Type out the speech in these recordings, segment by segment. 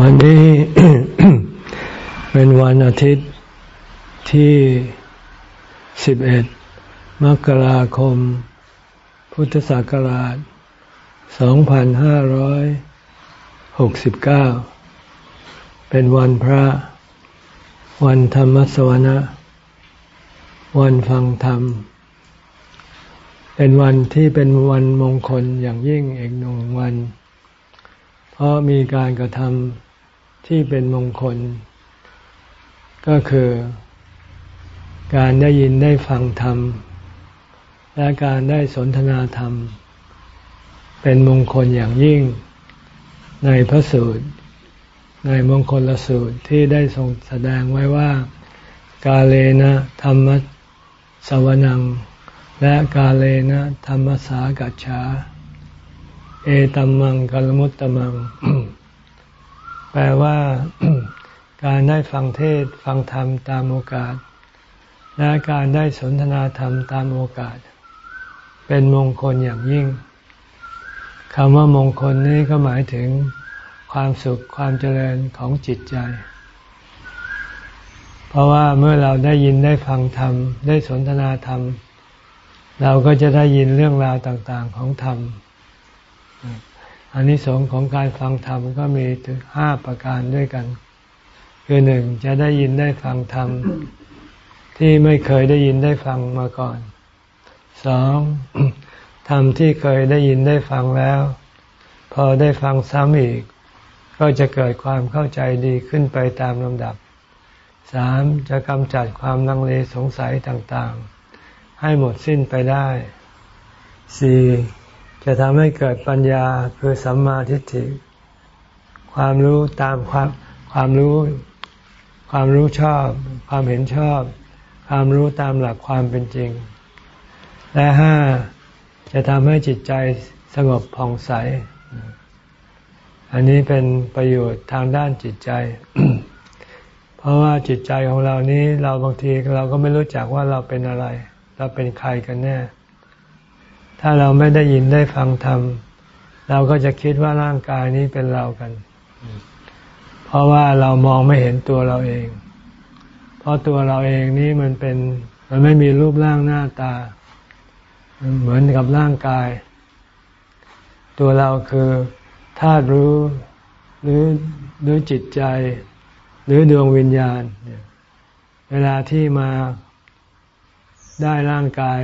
วันนี้เป็นวันอาทิตย์ที่ 11 มกราคม พุทธศักราช 2569 เป็นวันพระ วันธรรมสวนะ วันฟังธรรม เป็นวันที่เป็นวันมงคลอย่างยิ่งเอกหนึ่งวัน เพราะมีการกระทำ ที่เป็นมงคล ก็คือการได้ยินได้ฟังธรรม และการได้สนทนาธรรม เป็นมงคลอย่างยิ่งในพระสูตร ในมงคลละสูตรที่ได้ทรงแสดงไว้ว่า กาเลนะธรรมสวนัง และกาเลนะธรรมสากัจฉาเอตัมมังกัลมุตตมัง แปลว่าการได้ฟังเทศฟังธรรมตามโอกาส และการได้สนทนาธรรมตามโอกาส เป็นมงคลอย่างยิ่งคำว่ามงคลนี้ก็หมายถึงความสุขความเจริญของจิตใจ เพราะว่าเมื่อเราได้ยินได้ฟังธรรม ได้สนทนาธรรม เราก็จะได้ยินเรื่องราวต่าง ๆของธรรม อันนี้สงของการฟังธรรมก็มีถึงห้าประการด้วยกัน คือหนึ่งจะได้ยินได้ฟังธรรม ที่ไม่เคยได้ยินได้ฟังมาก่อนสองธรรมที่เคยได้ยินได้ฟังแล้ว พอได้ฟังซ้ำอีก ก็จะเกิดความเข้าใจดีขึ้นไปตามลำดับสามจะกำจัดความลังเลสงสัยต่างๆ ให้หมดสิ้นไปได้สี่ จะทำให้เกิดปัญญาคือสัมมาทิฏฐิ ความรู้ตามความความรู้ ความรู้ชอบ ความเห็นชอบ ความรู้ตามหลักความเป็นจริง และห้าจะทำให้จิตใจสงบผ่องใส อันนี้เป็นประโยชน์ทางด้านจิตใจ เพราะว่าจิตใจของเรานี้เราบางทีเราก็ไม่รู้จักว่าเราเป็นอะไร เราเป็นใครกันแน่ ถ้าเราไม่ได้ยินได้ฟังธรรมเราก็จะคิดว่าร่างกายนี้เป็นเรากัน เพราะว่าเรามองไม่เห็นตัวเราเอง เพราะตัวเราเองนี้มันเป็นมันไม่มีรูปร่างหน้าตา เหมือนกับร่างกาย ตัวเราคือธาตุรู้หรือหรือจิตใจ หรือดวงวิญญาณ เวลาที่มาได้ร่างกาย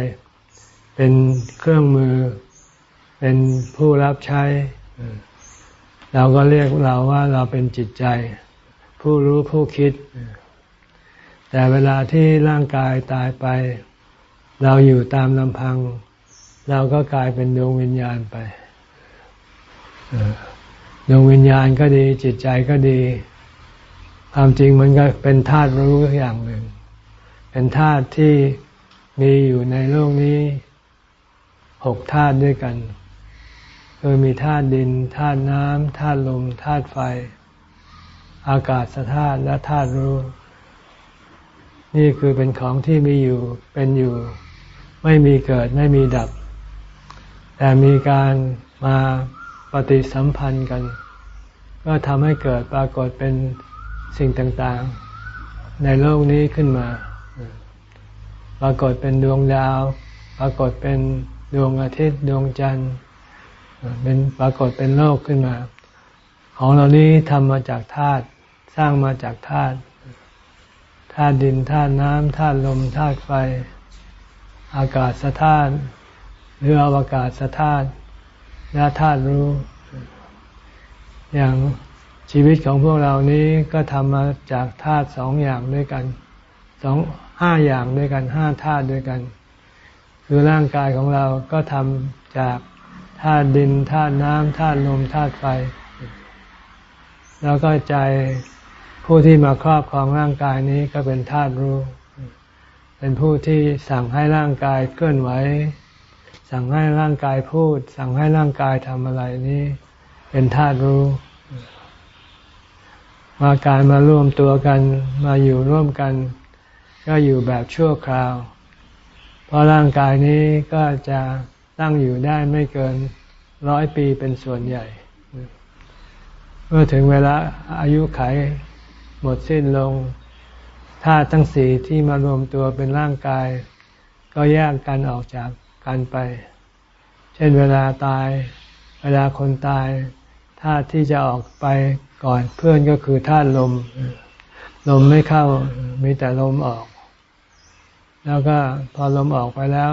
เป็นเครื่องมือ เป็นผู้รับใช้ เราก็เรียกเราว่าเราเป็นจิตใจ ผู้รู้ผู้คิด แต่เวลาที่ร่างกายตายไป เราอยู่ตามลำพัง เราก็กลายเป็นดวงวิญญาณไปดวงวิญญาณก็ดีจิตใจก็ดี ความจริงมันก็เป็นธาตุรู้อย่างหนึ่ง เป็นธาตุที่มีอยู่ในโลกนี้ หกธาตุด้วยกันคือมีธาตุดินธาตุน้ำธาตุลมธาตุไฟ อากาศธาตุและธาตุรู้ นี่คือเป็นของที่มีอยู่เป็นอยู่ ไม่มีเกิดไม่มีดับ แต่มีการมาปฏิสัมพันธ์กัน ก็ทำให้เกิดปรากฏเป็นสิ่งต่างๆ ในโลกนี้ขึ้นมา ปรากฏเป็นดวงดาว ปรากฏเป็น ดวงอาทิตย์ดวงจันทร์เป็นปรากฏเป็นโลกขึ้นมา ของเรานี้ทำมาจากธาตุสร้างมาจากธาตุธาตุดินธาตุน้ำธาตุลมธาตุไฟ อากาศธาตุหรืออวกาศธาตุและธาตุรู้ อย่างชีวิตของพวกเรานี้ก็ทำมาจากธาตุสองอย่างด้วยกันสองห้าอย่างด้วยกันห้าธาตุด้วยกัน คือร่างกายของเราก็ทำจากธาตุดินธาตุน้ำธาตุลมธาตุไฟ แล้วก็ใจผู้ที่มาครอบครองร่างกายนี้ก็เป็นธาตุรู้ เป็นผู้ที่สั่งให้ร่างกายเคลื่อนไหว สั่งให้ร่างกายพูด สั่งให้ร่างกายทำอะไรนี้ เป็นธาตุรู้มาการมาร่วมตัวกันมาอยู่ร่วมกัน ก็อยู่แบบชั่วคราว เพราะร่างกายนี้ก็จะตั้งอยู่ได้ไม่เกินร้อยปีเป็นส่วนใหญ่ เมื่อถึงเวลาอายุไขหมดสิ้นลงธาตุทั้งสี่ที่มารวมตัวเป็นร่างกาย ก็แยกกันออกจากกันไป เช่นเวลาตาย เวลาคนตายธาตุที่จะออกไปก่อนเพื่อนก็คือธาตุลม ลมไม่เข้ามีแต่ลมออก แล้วก็พอลมออกไปแล้ว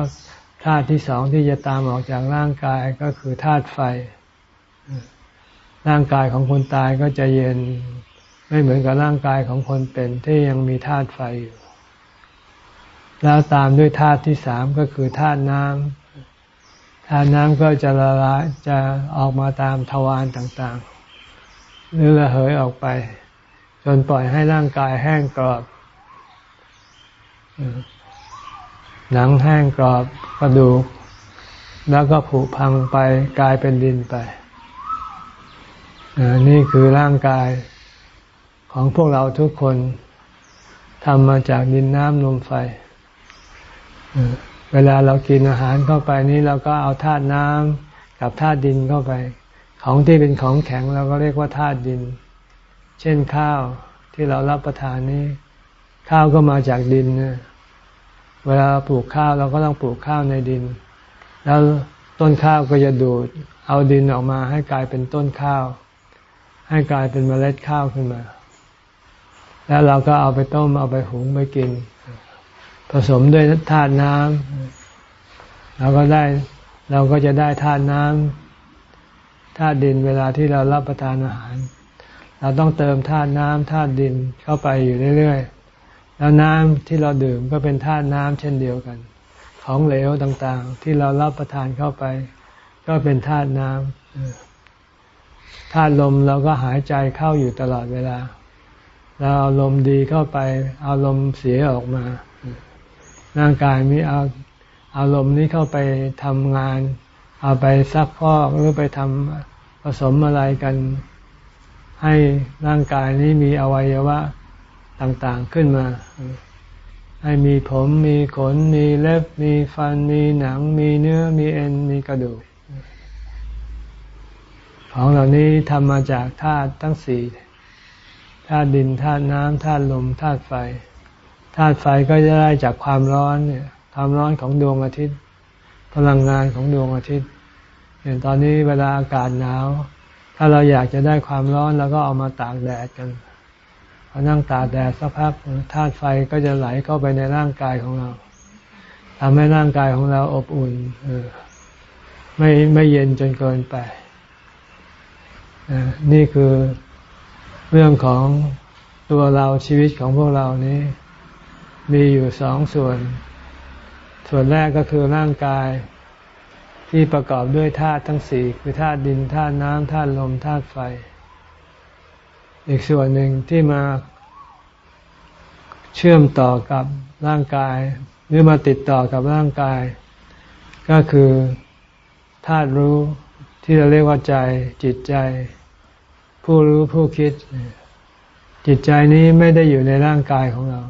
ธาตุที่สองที่จะตามออกจากร่างกายก็คือธาตุไฟ ร่างกายของคนตายก็จะเย็นไม่เหมือนกับร่างกายของคนเป็นที่ยังมีธาตุไฟอยู่ แล้วตามด้วยธาตุที่สามก็คือธาตุน้ำธาตุน้ำก็จะละลายจะออกมาตามทวารต่างๆ หรือระเหยออกไป จนปล่อยให้ร่างกายแห้งกรอบ หนังแห้งกรอบกระดูก แล้วก็ผุพังไปกลายเป็นดินไป นี่คือร่างกายของพวกเราทุกคนทำมาจากดินน้ำลมไฟ เวลาเรากินอาหารเข้าไปนี้เราก็เอาธาตุน้ำกับธาตุดินเข้าไป ของที่เป็นของแข็งเราก็เรียกว่าธาตุดิน เช่นข้าวที่เรารับประทานนี้ ข้าวก็มาจากดินนะ เวลาปลูกข้าวเราก็ต้องปลูกข้าวในดิน แล้วต้นข้าวก็จะดูด เอาดินออกมาให้กลายเป็นต้นข้าว ให้กลายเป็นเมล็ดข้าวขึ้นมา แล้วเราก็เอาไปต้มเอาไปหุงไปกิน ผสมด้วยธาตุน้ำเราก็ได้เราก็จะได้ธาตุน้ำธาตุดินเวลาที่เรารับประทานอาหาร เราต้องเติมธาตุน้ำธาตุดินเข้าไปอยู่เรื่อยๆ แล้วน้ำที่เราดื่มก็เป็นธาตุน้ำเช่นเดียวกัน ของเหลวต่างๆ ที่เรารับประทานเข้าไป ก็เป็นธาตุน้ำธาตุลมเราก็หายใจเข้าอยู่ตลอดเวลา เราเอาลมดีเข้าไป เอาลมเสียออกมา ร่างกายมีเอาเอาลมนี้เข้าไปทำงาน เอาไปซักพอกหรือไปทำผสมอะไรกันให้ร่างกายนี้มีอวัยวะ ต่างๆขึ้นมา ให้มีผมมีขนมีเล็บมีฟันมีหนัง มีเนื้อมีเอ็นมีกระดูก ของเหล่านี้ทำมาจากธาตุทั้งสี่ธาตุดินธาตุน้ำธาตุลมธาตุไฟธาตุไฟก็จะได้จากความร้อนเนี่ยความร้อนของดวงอาทิตย์ พลังงานของดวงอาทิตย์อย่างตอนนี้เวลาอากาศหนาว ถ้าเราอยากจะได้ความร้อนเราก็เอามาตากแดดกัน พอนั่งตาแดดสักพักธาตุไฟก็จะไหลเข้าไปในร่างกายของเราทำให้ร่างกายของเราอบอุ่นไม่ไม่เย็นจนเกินไป นี่คือเรื่องของตัวเราชีวิตของพวกเรานี้ มีอยู่สองส่วน ส่วนแรกก็คือร่างกายที่ประกอบด้วยธาตุทั้งสี่คือธาตุดินธาตุน้ำธาตุลมธาตุไฟ อีกส่วนหนึ่งที่มาเชื่อมต่อกับร่างกาย หรือมาติดต่อกับร่างกาย ก็คือธาตุรู้ที่เราเรียกว่าใจจิตใจ ผู้รู้ผู้คิด จิตใจนี้ไม่ได้อยู่ในร่างกายของเรา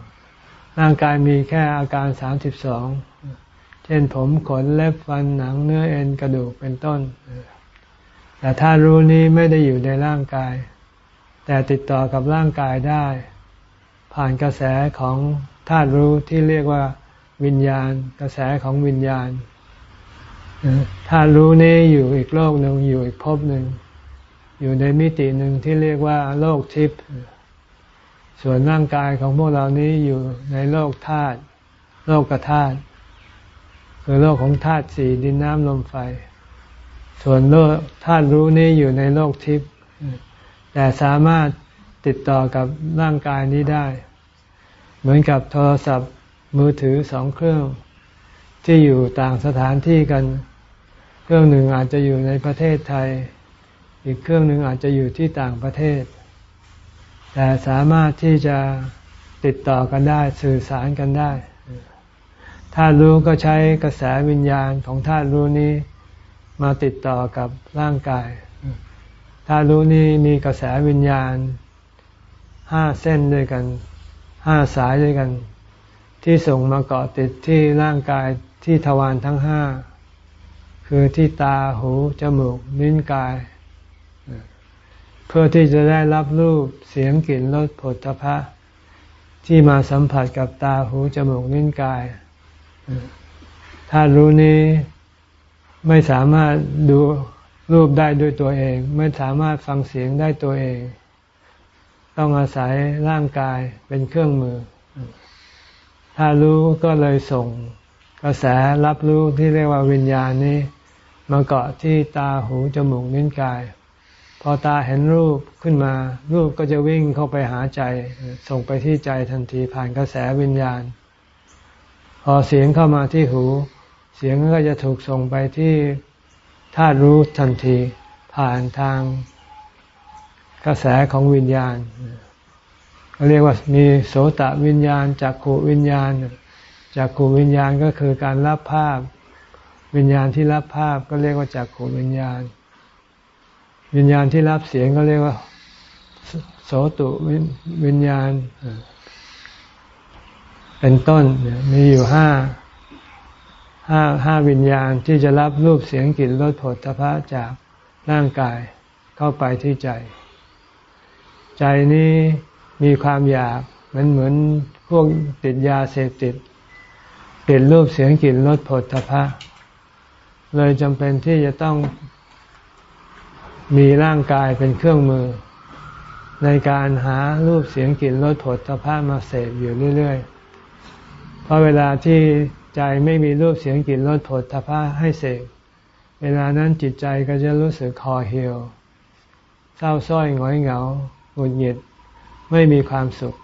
ร่างกายมีแค่อาการสามสิบสองเช่นผมขนเล็บฟันหนังเนื้อเอ็นกระดูกเป็นต้น แต่ธาตุรู้นี้ไม่ได้อยู่ในร่างกาย แต่ติดต่อกับร่างกายได้ ผ่านกระแสของธาตุรู้ที่เรียกว่าวิญญาณ กระแสของวิญญาณธาตุรู้นี้อยู่อีกโลกหนึ่งอยู่อีกภพหนึ่ง อยู่ในมิติหนึ่งที่เรียกว่าโลกทิพย์ส่วนร่างกายของพวกเรานี้อยู่ในโลกธาตุโลกกธาตุคือโลกของธาตุสี่ดินน้ำลมไฟ ส่วนโลกธาตุรู้นี้อยู่ในโลกทิพย์ แต่สามารถติดต่อกับร่างกายนี้ได้ เหมือนกับโทรศัพท์มือถือสองเครื่อง ที่อยู่ต่างสถานที่กัน เครื่องหนึ่งอาจจะอยู่ในประเทศไทย อีกเครื่องหนึ่งอาจจะอยู่ที่ต่างประเทศ แต่สามารถที่จะติดต่อกันได้สื่อสารกันได้ธาตุรู้ก็ใช้กระแสวิญญาณของธาตุรู้นี้มาติดต่อกับร่างกาย ถ้ารู้นี้มีกระแสวิญญาณห้าเส้นด้วยกันห้าสายด้วยกัน ที่ส่งมาเกาะติดที่ร่างกายที่ทวารทั้งห้าคือที่ตาหู จมูกลิ้นกาย เพื่อที่จะได้รับรูปเสียงกลิ่นรสผลตภะที่มาสัมผัสกับตาหูจมูกลิ้นกาย ถ้ารู้นี้ไม่สามารถดู รูปได้ด้วยตัวเอง ไม่สามารถฟังเสียงได้ตัวเอง ต้องอาศัยร่างกายเป็นเครื่องมือ ถ้ารู้ก็เลยส่ง กระแสรับรู้ที่เรียกว่าวิญญาณนี้มาเกาะที่ตาหูจมูกลิ้นกาย พอตาเห็นรูปขึ้นมา รูปก็จะวิ่งเข้าไปหาใจ ส่งไปที่ใจทันทีผ่านกระแสวิญญาณ พอเสียงเข้ามาที่หู เสียงก็จะถูกส่งไปที่ ธาตุรู้ทันที ผ่านทางกระแสของวิญญาณเขาเรียกว่ามีโสตวิญญาณจักขูวิญญาณจักขูวิญญาณก็คือการรับภาพ วิญญาณที่รับภาพก็เรียกว่าจักขูวิญญาณ วิญญาณที่รับเสียงก็เรียกว่าโสตุวิญญาณ เป็นต้นมีอยู่ห้า ห้าห้าวิญญาณที่จะรับรูปเสียงกลิ่นรสผลทพะจากร่างกายเข้าไปที่ใจ ใจนี้มีความอยากเหมันเหมือนพวกติดยาเสพติดเปลี่ยนรูปเสียงกลิ่นรสผลทพะเลยจำเป็นที่จะต้องมีร่างกายเป็นเครื่องมือ ในการหารูปเสียงกลิ่นรสผลทพะมาเสพอยู่เรื่อยๆเพราะเวลาที่ ใจไม่มีรูปเสียงกลิ่นรสผลทพะให้เสพเวลานั้นจิตใจก็จะรู้สึกคอเหี่ยว เศร้าส้อยหงอยเหงาหงุดหงิดไม่มีความสุข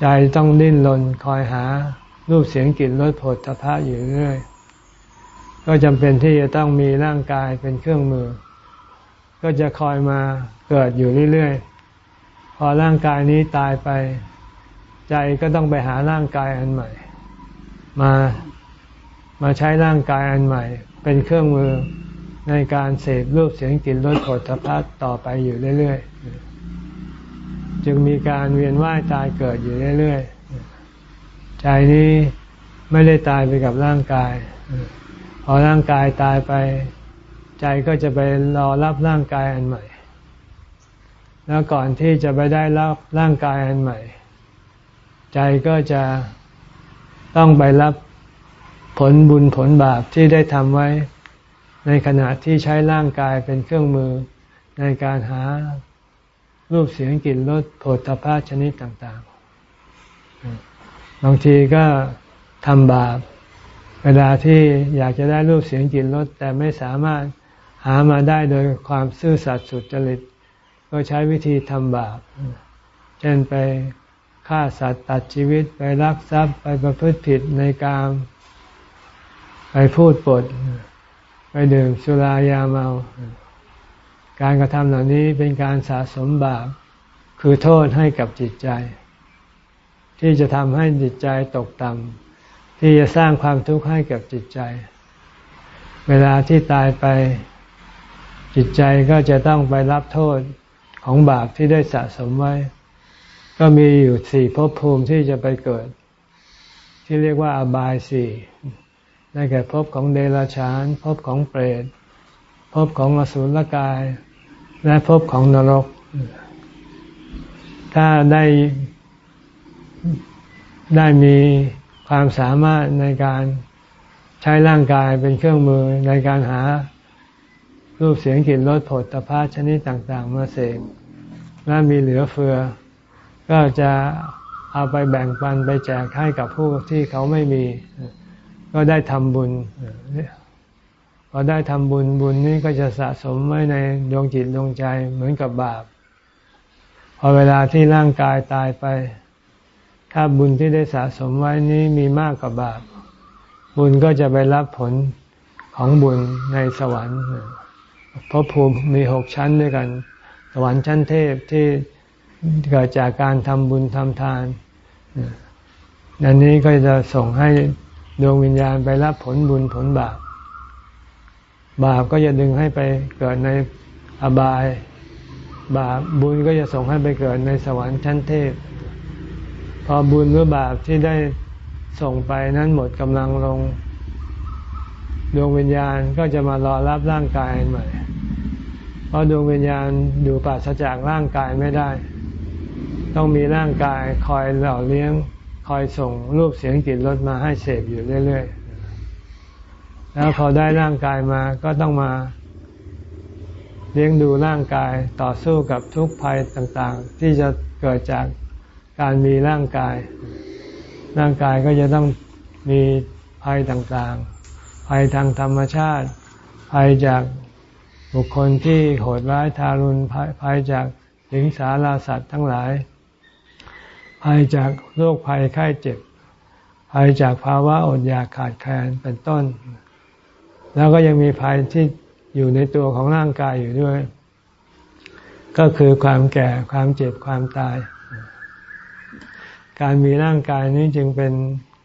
ใจต้องดิ้นรนคอยหารูปเสียงกลิ่นรสผลทพะอยู่เรื่อยก็จำเป็นที่จะต้องมีร่างกายเป็นเครื่องมือ ก็จะคอยมาเกิดอยู่เรื่อยๆ พอร่างกายนี้ตายไป ใจก็ต้องไปหาร่างกายอันใหม่ มามาใช้ร่างกายอันใหม่ เป็นเครื่องมือในการเสพรูปเสียงกลิ่นรสผลพัดต่อไปอยู่เรื่อยๆ จึงมีการเวียนว่ายตายเกิดอยู่เรื่อยๆ ใจนี้ไม่ได้ตายไปกับร่างกาย พอร่างกายตายไป ใจก็จะไปรอรับร่างกายอันใหม่ แล้วก่อนที่จะไปได้รับร่างกายอันใหม่ ใจก็จะ ต้องไปรับผลบุญผลบาปที่ได้ทำไว้ ในขณะที่ใช้ร่างกายเป็นเครื่องมือในการหารูปเสียงกลิ่นรสโผฏฐาชนิดต่างๆ บางทีก็ทำบาป เวลาที่อยากจะได้รูปเสียงกลิ่นรสแต่ไม่สามารถหามาได้โดยความซื่อสัตย์สุจริต ก็ใช้วิธีทำบาป เช่นไป ฆ่าสัตว์ตัดชีวิตไปรักทรัพย์ไปประพฤติผิดในการไปพูดปด ไปดื่มสุรายาเมา การกระทำเหล่านี้เป็นการสะสมบาปคือโทษให้กับจิตใจ ที่จะทำให้จิตใจตกต่ำที่จะสร้างความทุกข์ให้กับจิตใจ เวลาที่ตายไปจิตใจก็จะต้องไปรับโทษของบาปที่ได้สะสมไว้ ก็มีอยู่สี่ภพภูมิที่จะไปเกิด ที่เรียกว่าอบายสี่ได้แก่ภพของเดรัจฉานภพของเปรตภพของอสุรกาย และภพของนรก ถ้าได้ได้มีความสามารถในการใช้ร่างกายเป็นเครื่องมือในการหารูปเสียงกลิ่นรสผลตภาชนิดต่าง ๆ มาเสกและมีเหลือเฟือ ก็จะเอาไปแบ่งปันไปแจกให้กับผู้ที่เขาไม่มี ก็ได้ทำบุญพอได้ทำบุญบุญนี้ก็จะสะสมไว้ในดวงจิตดวงใจเหมือนกับบาป พอเวลาที่ร่างกายตายไป ถ้าบุญที่ได้สะสมไว้นี้มีมากกว่าบาป บุญก็จะไปรับผลของบุญในสวรรค์พระภูมิมีหกชั้นด้วยกัน สวรรค์ชั้นเทพที่ เกิดจากการทำบุญทำทานนันนี้ก็จะส่งให้ดวงวิญญาณไปรับผลบุญผลบาป บาปก็จะดึงให้ไปเกิดในอบาย บาปบุญก็จะส่งให้ไปเกิดในสวรรค์ชั้นเทพ พอบุญหรือบาปที่ได้ส่งไปนั้นหมดกำลังลง ดวงวิญญาณก็จะมารอรับร่างกายใหม่ เพราะดวงวิญญาณอยู่ปราศจากร่างกายไม่ได้ ต้องมีร่างกายคอยหล่อเลี้ยง คอยส่งรูปเสียงกลิ่นรสมาให้เสพอยู่เรื่อยๆ แล้วพอได้ร่างกายมาก็ต้องมา เลี้ยงดูร่างกายต่อสู้กับทุกภัยต่างๆ ที่จะเกิดจากการมีร่างกาย ร่างกายก็จะต้องมีภัยต่างๆ ภัยทางธรรมชาติ ภัยจากบุคคลที่โหดร้ายทารุณภัยจากหญิงสาราสัตว์ทั้งหลาย ภัยจากโรคภัยไข้เจ็บภัยจากภาวะอดอยากขาดแคลนเป็นต้น แล้วก็ยังมีภัยที่อยู่ในตัวของร่างกายอยู่ด้วย ก็คือความแก่ความเจ็บความตาย การมีร่างกายนี้จึงเป็น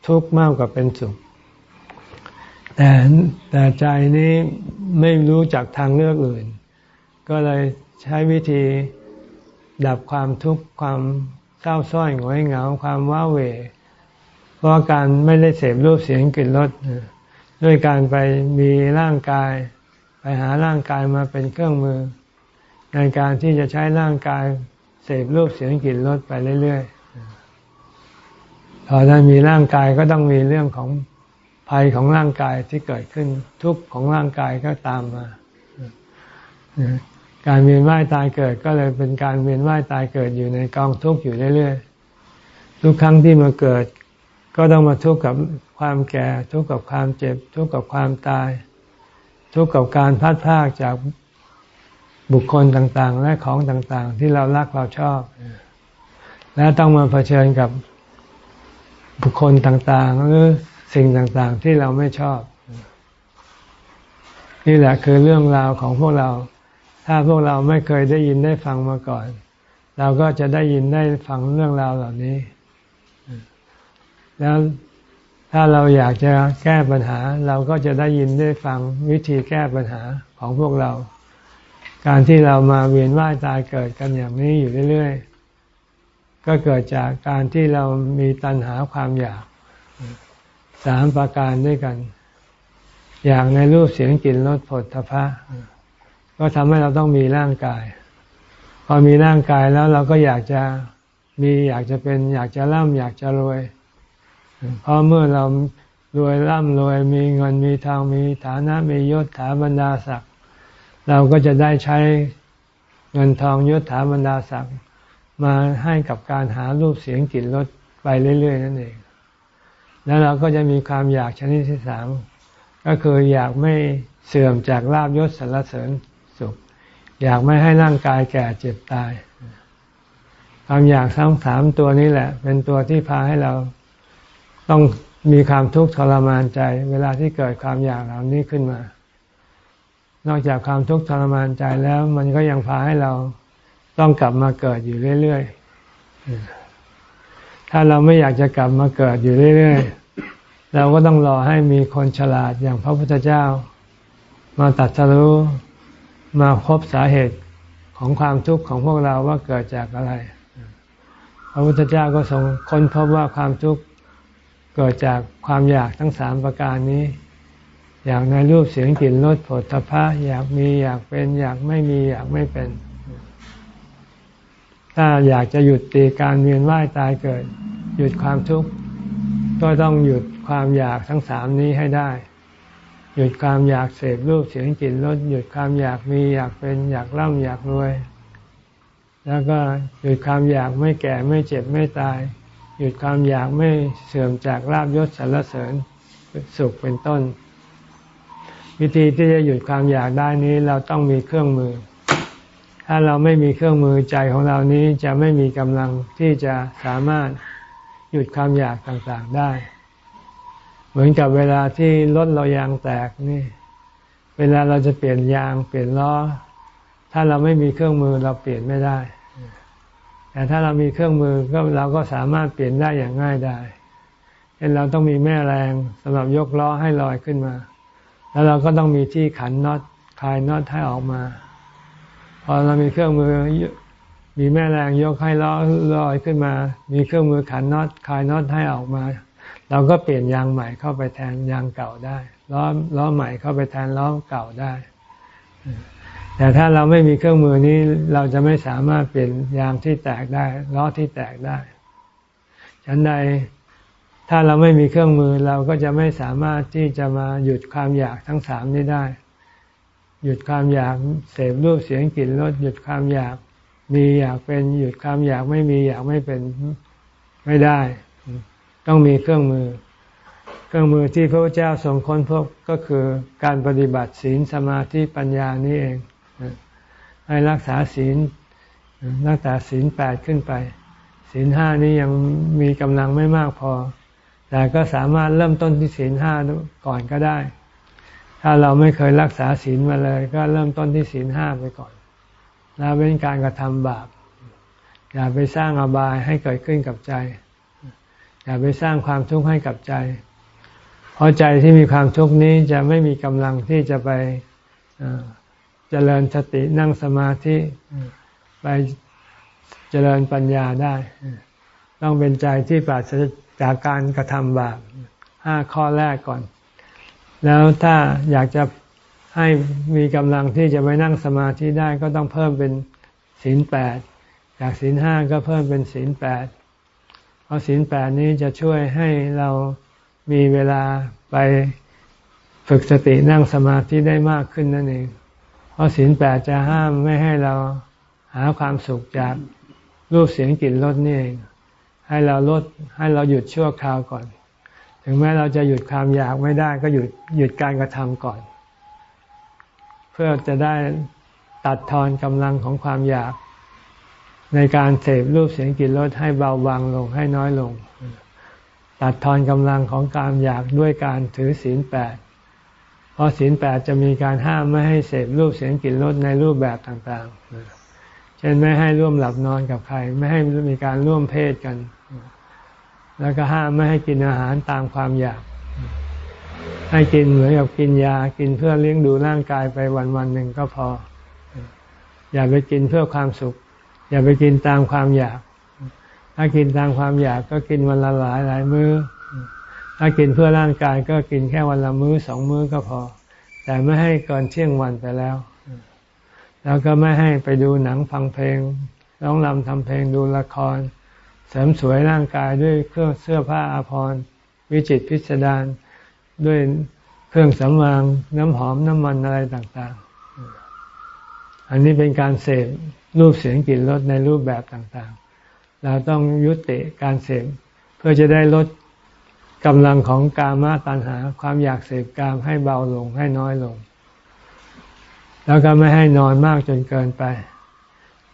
ทุกข์มากกว่าเป็นสุข แต่แต่ใจนี้ไม่รู้จักทางเลือกอื่น ก็เลยใช้วิธีดับความทุกข์ความ เศร้าส้อยหงอยเหงาความว้าเหวเพราะการไม่ได้เสพรูปเสียงกลิ่นรสด้วยการไปมีร่างกาย ไปหาร่างกายมาเป็นเครื่องมือ ในการที่จะใช้ร่างกายเสพรูปเสียงกลิ่นรสไปเรื่อยๆพอได้มีร่างกายก็ต้องมีเรื่องของภัยของร่างกายที่เกิดขึ้นทุกข์ของร่างกายก็ตามมา การเวียนว่ายตายเกิดก็เลยเป็นการเวียนว่ายตายเกิดอยู่ในกองทุกข์อยู่เรื่อยๆทุกครั้งที่มาเกิด ก็ต้องมาทุกข์กับความแก่ ทุกข์กับความเจ็บ ทุกข์กับความตาย ทุกข์กับการพัดพากจากบุคคลต่างๆ และของต่างๆ ที่เรารักเราชอบ และต้องมาเผชิญกับบุคคลต่างๆ หรือสิ่งต่างๆ ที่เราไม่ชอบ นี่แหละคือเรื่องราวของพวกเรา ถ้าพวกเราไม่เคยได้ยินได้ฟังมาก่อน เราก็จะได้ยินได้ฟังเรื่องราวเหล่านี้ แล้วถ้าเราอยากจะแก้ปัญหา เราก็จะได้ยินได้ฟังวิธีแก้ปัญหาของพวกเรา การที่เรามาเวียนว่ายตายเกิดกันอย่างนี้อยู่เรื่อยๆ ก็เกิดจากการที่เรามีตัณหาความอยากสามประการด้วยกัน อย่างในรูปเสียงกลิ่นรสผลทพะ ก็ทำให้เราต้องมีร่างกาย พอมีร่างกายแล้วเราก็อยากจะมีอยากจะเป็น อยากจะร่ำอยากจะรวย เพราะเมื่อเรารวยร่ำรวยมีเงินมีทางมีฐานะมียศถาบรรดาศักดิ์เราก็จะได้ใช้เงินทองยศถาบรรดาศักดิ์มาให้กับการหารูปเสียงกลิ่นรสไปเรื่อย ๆ นั่นเอง แล้วเราก็จะมีความอยากชนิดที่สามก็คืออยากไม่เสื่อมจากลาบยศสรรเสริญ อยากไม่ให้ร่างกายแก่เจ็บตาย ความอยากทั้งสามตัวนี้แหละ เป็นตัวที่พาให้เราต้องมีความทุกข์ทรมานใจ เวลาที่เกิดความอยากเหล่านี้ขึ้นมา นอกจากความทุกข์ทรมานใจแล้ว มันก็ยังพาให้เราต้องกลับมาเกิดอยู่เรื่อยๆ ถ้าเราไม่อยากจะกลับมาเกิดอยู่เรื่อยๆ เราก็ต้องรอให้มีคนฉลาดอย่างพระพุทธเจ้า มาตัดสรู้ มาพบสาเหตุของความทุกข์ของพวกเราว่าเกิดจากอะไร พระพุทธเจ้าก็ทรงค้นพบว่าความทุกข์เกิดจากความอยากทั้งสามประการนี้ อยากในรูปเสียงกลิ่นรสผลทพะอยากมีอยากเป็น อยากไม่มีอยากไม่เป็น ถ้าอยากจะหยุดตีการเวียนว่ายตายเกิด หยุดความทุกข์ก็ต้องหยุดความอยากทั้งสามนี้ให้ได้ หยุดความอยากเสพรูปเสียงกลิ่นรสหยุดความอยากมีอยากเป็นอยากร่ำอยากรวย แล้วก็หยุดความอยากไม่แก่ไม่เจ็บไม่ตาย หยุดความอยากไม่เสื่อมจากลาบยศสรรเสริญสุขเป็นต้น วิธีที่จะหยุดความอยากได้นี้เราต้องมีเครื่องมือ ถ้าเราไม่มีเครื่องมือใจของเรานี้จะไม่มีกำลังที่จะสามารถหยุดความอยากต่างๆได้ เหมือนกับเวลาที่รถเรายางแตกนี่ เวลาเราจะเปลี่ยนยางเปลี่ยนล้อ ถ้าเราไม่มีเครื่องมือเราเปลี่ยนไม่ได้ แต่ถ้าเรามีเครื่องมือก็เราก็สามารถเปลี่ยนได้อย่างง่ายได้เช่นเราต้องมีแม่แรงสำหรับยกล้อให้ลอยขึ้นมา แล้วเราก็ต้องมีที่ขันน็อตคลายน็อตให้ออกมา พอเรามีเครื่องมือมีแม่แรงยกให้ล้อลอยขึ้นมา มีเครื่องมือขันน็อตคลายน็อตให้ออกมา เราก็เปลี่ยนยางใหม่เข้าไปแทนยางเก่าได้ล้อล้อใหม่เข้าไปแทนล้อเก่าได้ แต่ถ้าเราไม่มีเครื่องมือนี้เราจะไม่สามารถเปลี่ยนยางที่แตกได้ล้อที่แตกได้ฉันใดถ้าเราไม่มีเครื่องมือเราก็จะไม่สามารถที่จะมาหยุดความอยากทั้งสามนี้ได้ หยุดความอยากเสพรูปเสียงกลิ่นรสหยุดความอยากมีอยากเป็นหยุดความอยากไม่มีอยากไม่เป็นไม่ได้ ต้องมีเครื่องมือ เครื่องมือที่พระพุทธเจ้าทรงค้นพบก็คือการปฏิบัติศีลสมาธิปัญญานี่เอง ให้รักษาศีลรักษาศีลแปดขึ้นไป ศีลห้านี้ยังมีกำลังไม่มากพอ แต่ก็สามารถเริ่มต้นที่ศีลห้าก่อนก็ได้ ถ้าเราไม่เคยรักษาศีลมาเลย ก็เริ่มต้นที่ศีลห้าไปก่อนละเว้นการกระทำบาป อย่าไปสร้างอบายให้เกิดขึ้นกับใจ อย่าไปสร้างความทุกข์ให้กับใจ เพราะใจที่มีความทุกข์นี้จะไม่มีกำลังที่จะไปเจริญสตินั่งสมาธิไปเจริญปัญญาได้ ต้องเป็นใจที่ปราศจากการกระทำบาปห้าข้อแรกก่อน แล้วถ้าอยากจะให้มีกำลังที่จะไปนั่งสมาธิได้ก็ต้องเพิ่มเป็นศีลแปดจากศีลห้าก็เพิ่มเป็นศีลแปด เพราะศีลแปดนี้จะช่วยให้เรามีเวลาไปฝึกสตินั่งสมาธิได้มากขึ้นนั่นเอง เพราะศีลแปดจะห้ามไม่ให้เราหาความสุขจากรูปเสียงกลิ่นรสนี่เอง ให้เราลดให้เราหยุดชั่วคราวก่อน ถึงแม้เราจะหยุดความอยากไม่ได้ก็หยุดหยุดการกระทำก่อน เพื่อจะได้ตัดทอนกำลังของความอยาก ในการเสพรูปเสียงกลิ่นรสให้เบาบางลงให้น้อยลง ตัดทอนกำลังของการอยากด้วยการถือศีลแปดเพราะศีลแปดจะมีการห้ามไม่ให้เสพรูปเสียงกลิ่นรสในรูปแบบต่างๆ เช่นไม่ให้ร่วมหลับนอนกับใคร ไม่ให้มีการร่วมเพศกัน แล้วก็ห้ามไม่ให้กินอาหารตามความอยาก ให้กินเหมือนกับกินยา กินเพื่อเลี้ยงดูร่างกายไปวันวันหนึ่งก็พอ อย่าไปกินเพื่อความสุข อย่าไปกินตามความอยาก ถ้ากินตามความอยากก็กินวันละหลายหลายมือ้อ ถ้ากินเพื่อร่างกายก็กินแค่วันละมื้อสองมื้อก็พอ แต่ไม่ให้เกินเที่ยงวันไปแล้ว แล้วก็ไม่ให้ไปดูหนังฟังเพลงร้องรำทำเพลงดูละคร เสริมสวยร่างกายด้วยเครื่องเสื้อผ้าอาภรณ์วิจิตพิสดารด้วยเครื่องสำอางน้ำหอมน้ำมันอะไรต่าง อันนี้เป็นการเสพรูปเสียงกลิ่นรสในรูปแบบต่างๆ เราต้องยุติการเสพเพื่อจะได้ลดกำลังของกามาตัณหา ความอยากเสพกามให้เบาลงให้น้อยลง แล้วก็ไม่ให้นอนมากจนเกินไป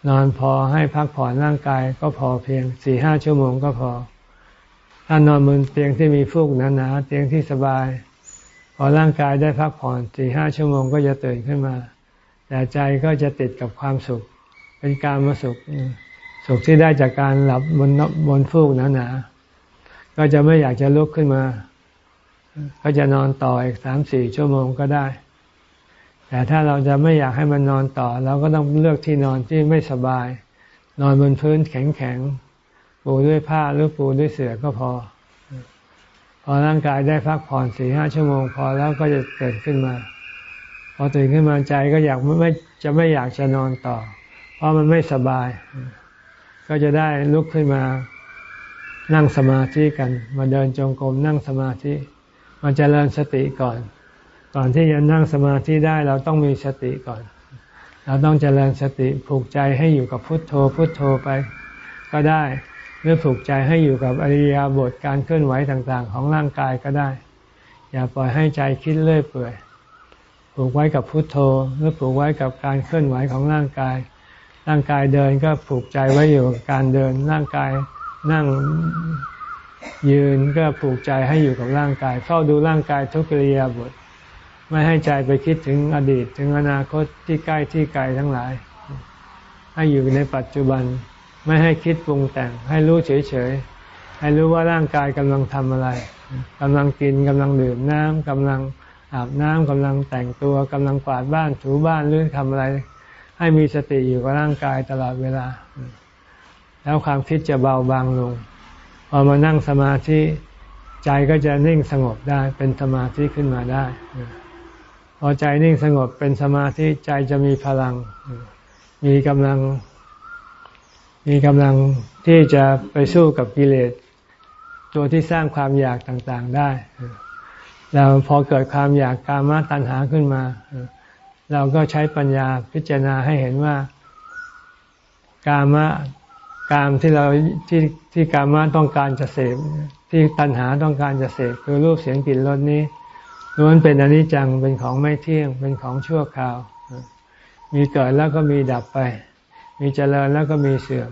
นอนพอให้พักผ่อนร่างกายก็พอเพียงสี่ห้าชั่วโมงก็พอ ถ้านอนบนเตียงที่มีฟูกหนาๆเตียงที่สบาย พอร่างกายได้พักผ่อนสี่ห้าชั่วโมงก็จะตื่นขึ้นมา แต่ใจก็จะติดกับความสุข เป็นการมาสุข สุขที่ได้จากการหลับบนบนฟูกหนาๆก็จะไม่อยากจะลุกขึ้นมา ก็จะนอนต่ออีกสามสี่ชั่วโมงก็ได้ แต่ถ้าเราจะไม่อยากให้มันนอนต่อ เราก็ต้องเลือกที่นอนที่ไม่สบาย นอนบนพื้นแข็งๆปูด้วยผ้าหรือปูด้วยเสื่อก็พอ พอร่างกายได้พักผ่อนสี่ห้าชั่วโมง พอแล้วก็จะตื่นขึ้นมา อตื่นขึ้นมาใจก็อยากไม่จะไม่อยากจะนอนต่อ เพราะมันไม่สบาย ก็จะได้ลุกขึ้นมานั่งสมาธิกัน มาเดินจงกรมนั่งสมาธิมาเจริญสติก่อน ก่อนที่จะนั่งสมาธิได้เราต้องมีสติก่อน เราต้องเจริญสติผูกใจให้อยู่กับพุทโธ พุทโธไป ก็ได้หรือผูกใจให้อยู่กับอริยบทการเคลื่อนไหวต่างๆ ของร่างกายก็ได้ อย่าปล่อยให้ใจคิดเลื่อยเปื่อย ผูกไว้กับพุทโธ หรือผูกไว้กับการเคลื่อนไหวของร่างกาย ร่างกายเดินก็ผูกใจไว้อยู่กับการเดิน ร่างกายนั่งยืนก็ผูกใจให้อยู่กับร่างกาย เฝ้าดูร่างกายทุกกิริยาบทไม่ให้ใจไปคิดถึงอดีตถึงอนาคตที่ใกล้ที่ไกลทั้งหลาย ให้อยู่ในปัจจุบัน ไม่ให้คิดปรุงแต่ง ให้รู้เฉยๆให้รู้ว่าร่างกายกำลังทำอะไรกำลังกินกำลังดื่มน้ำกำลัง อาบน้ำกำลังแต่งตัวกำลังกวาดบ้านถูบ้านหรือทำอะไร ให้มีสติอยู่กับร่างกายตลอดเวลา แล้วความคิดจะเบาบางลงพอมานั่งสมาธิใจก็จะนิ่งสงบได้เป็นสมาธิขึ้นมาได้ พอใจนิ่งสงบเป็นสมาธิใจจะมีพลัง มีกำลัง มีกำลังที่จะไปสู้กับกิเลสตัวที่สร้างความอยากต่างๆได้ เราพอเกิดความอยากกามตัณหาขึ้นมา เราก็ใช้ปัญญาพิจารณาให้เห็นว่ากามะกามที่เราที่ที่กามะต้องการจะเสพที่ตัณหาต้องการจะเสพคือรูปเสียงกลิ่นรสนี้ล้วนเป็นอนิจจังเป็นของไม่เที่ยงเป็นของชั่วคราว มีเกิดแล้วก็มีดับไป มีเจริญแล้วก็มีเสื่อม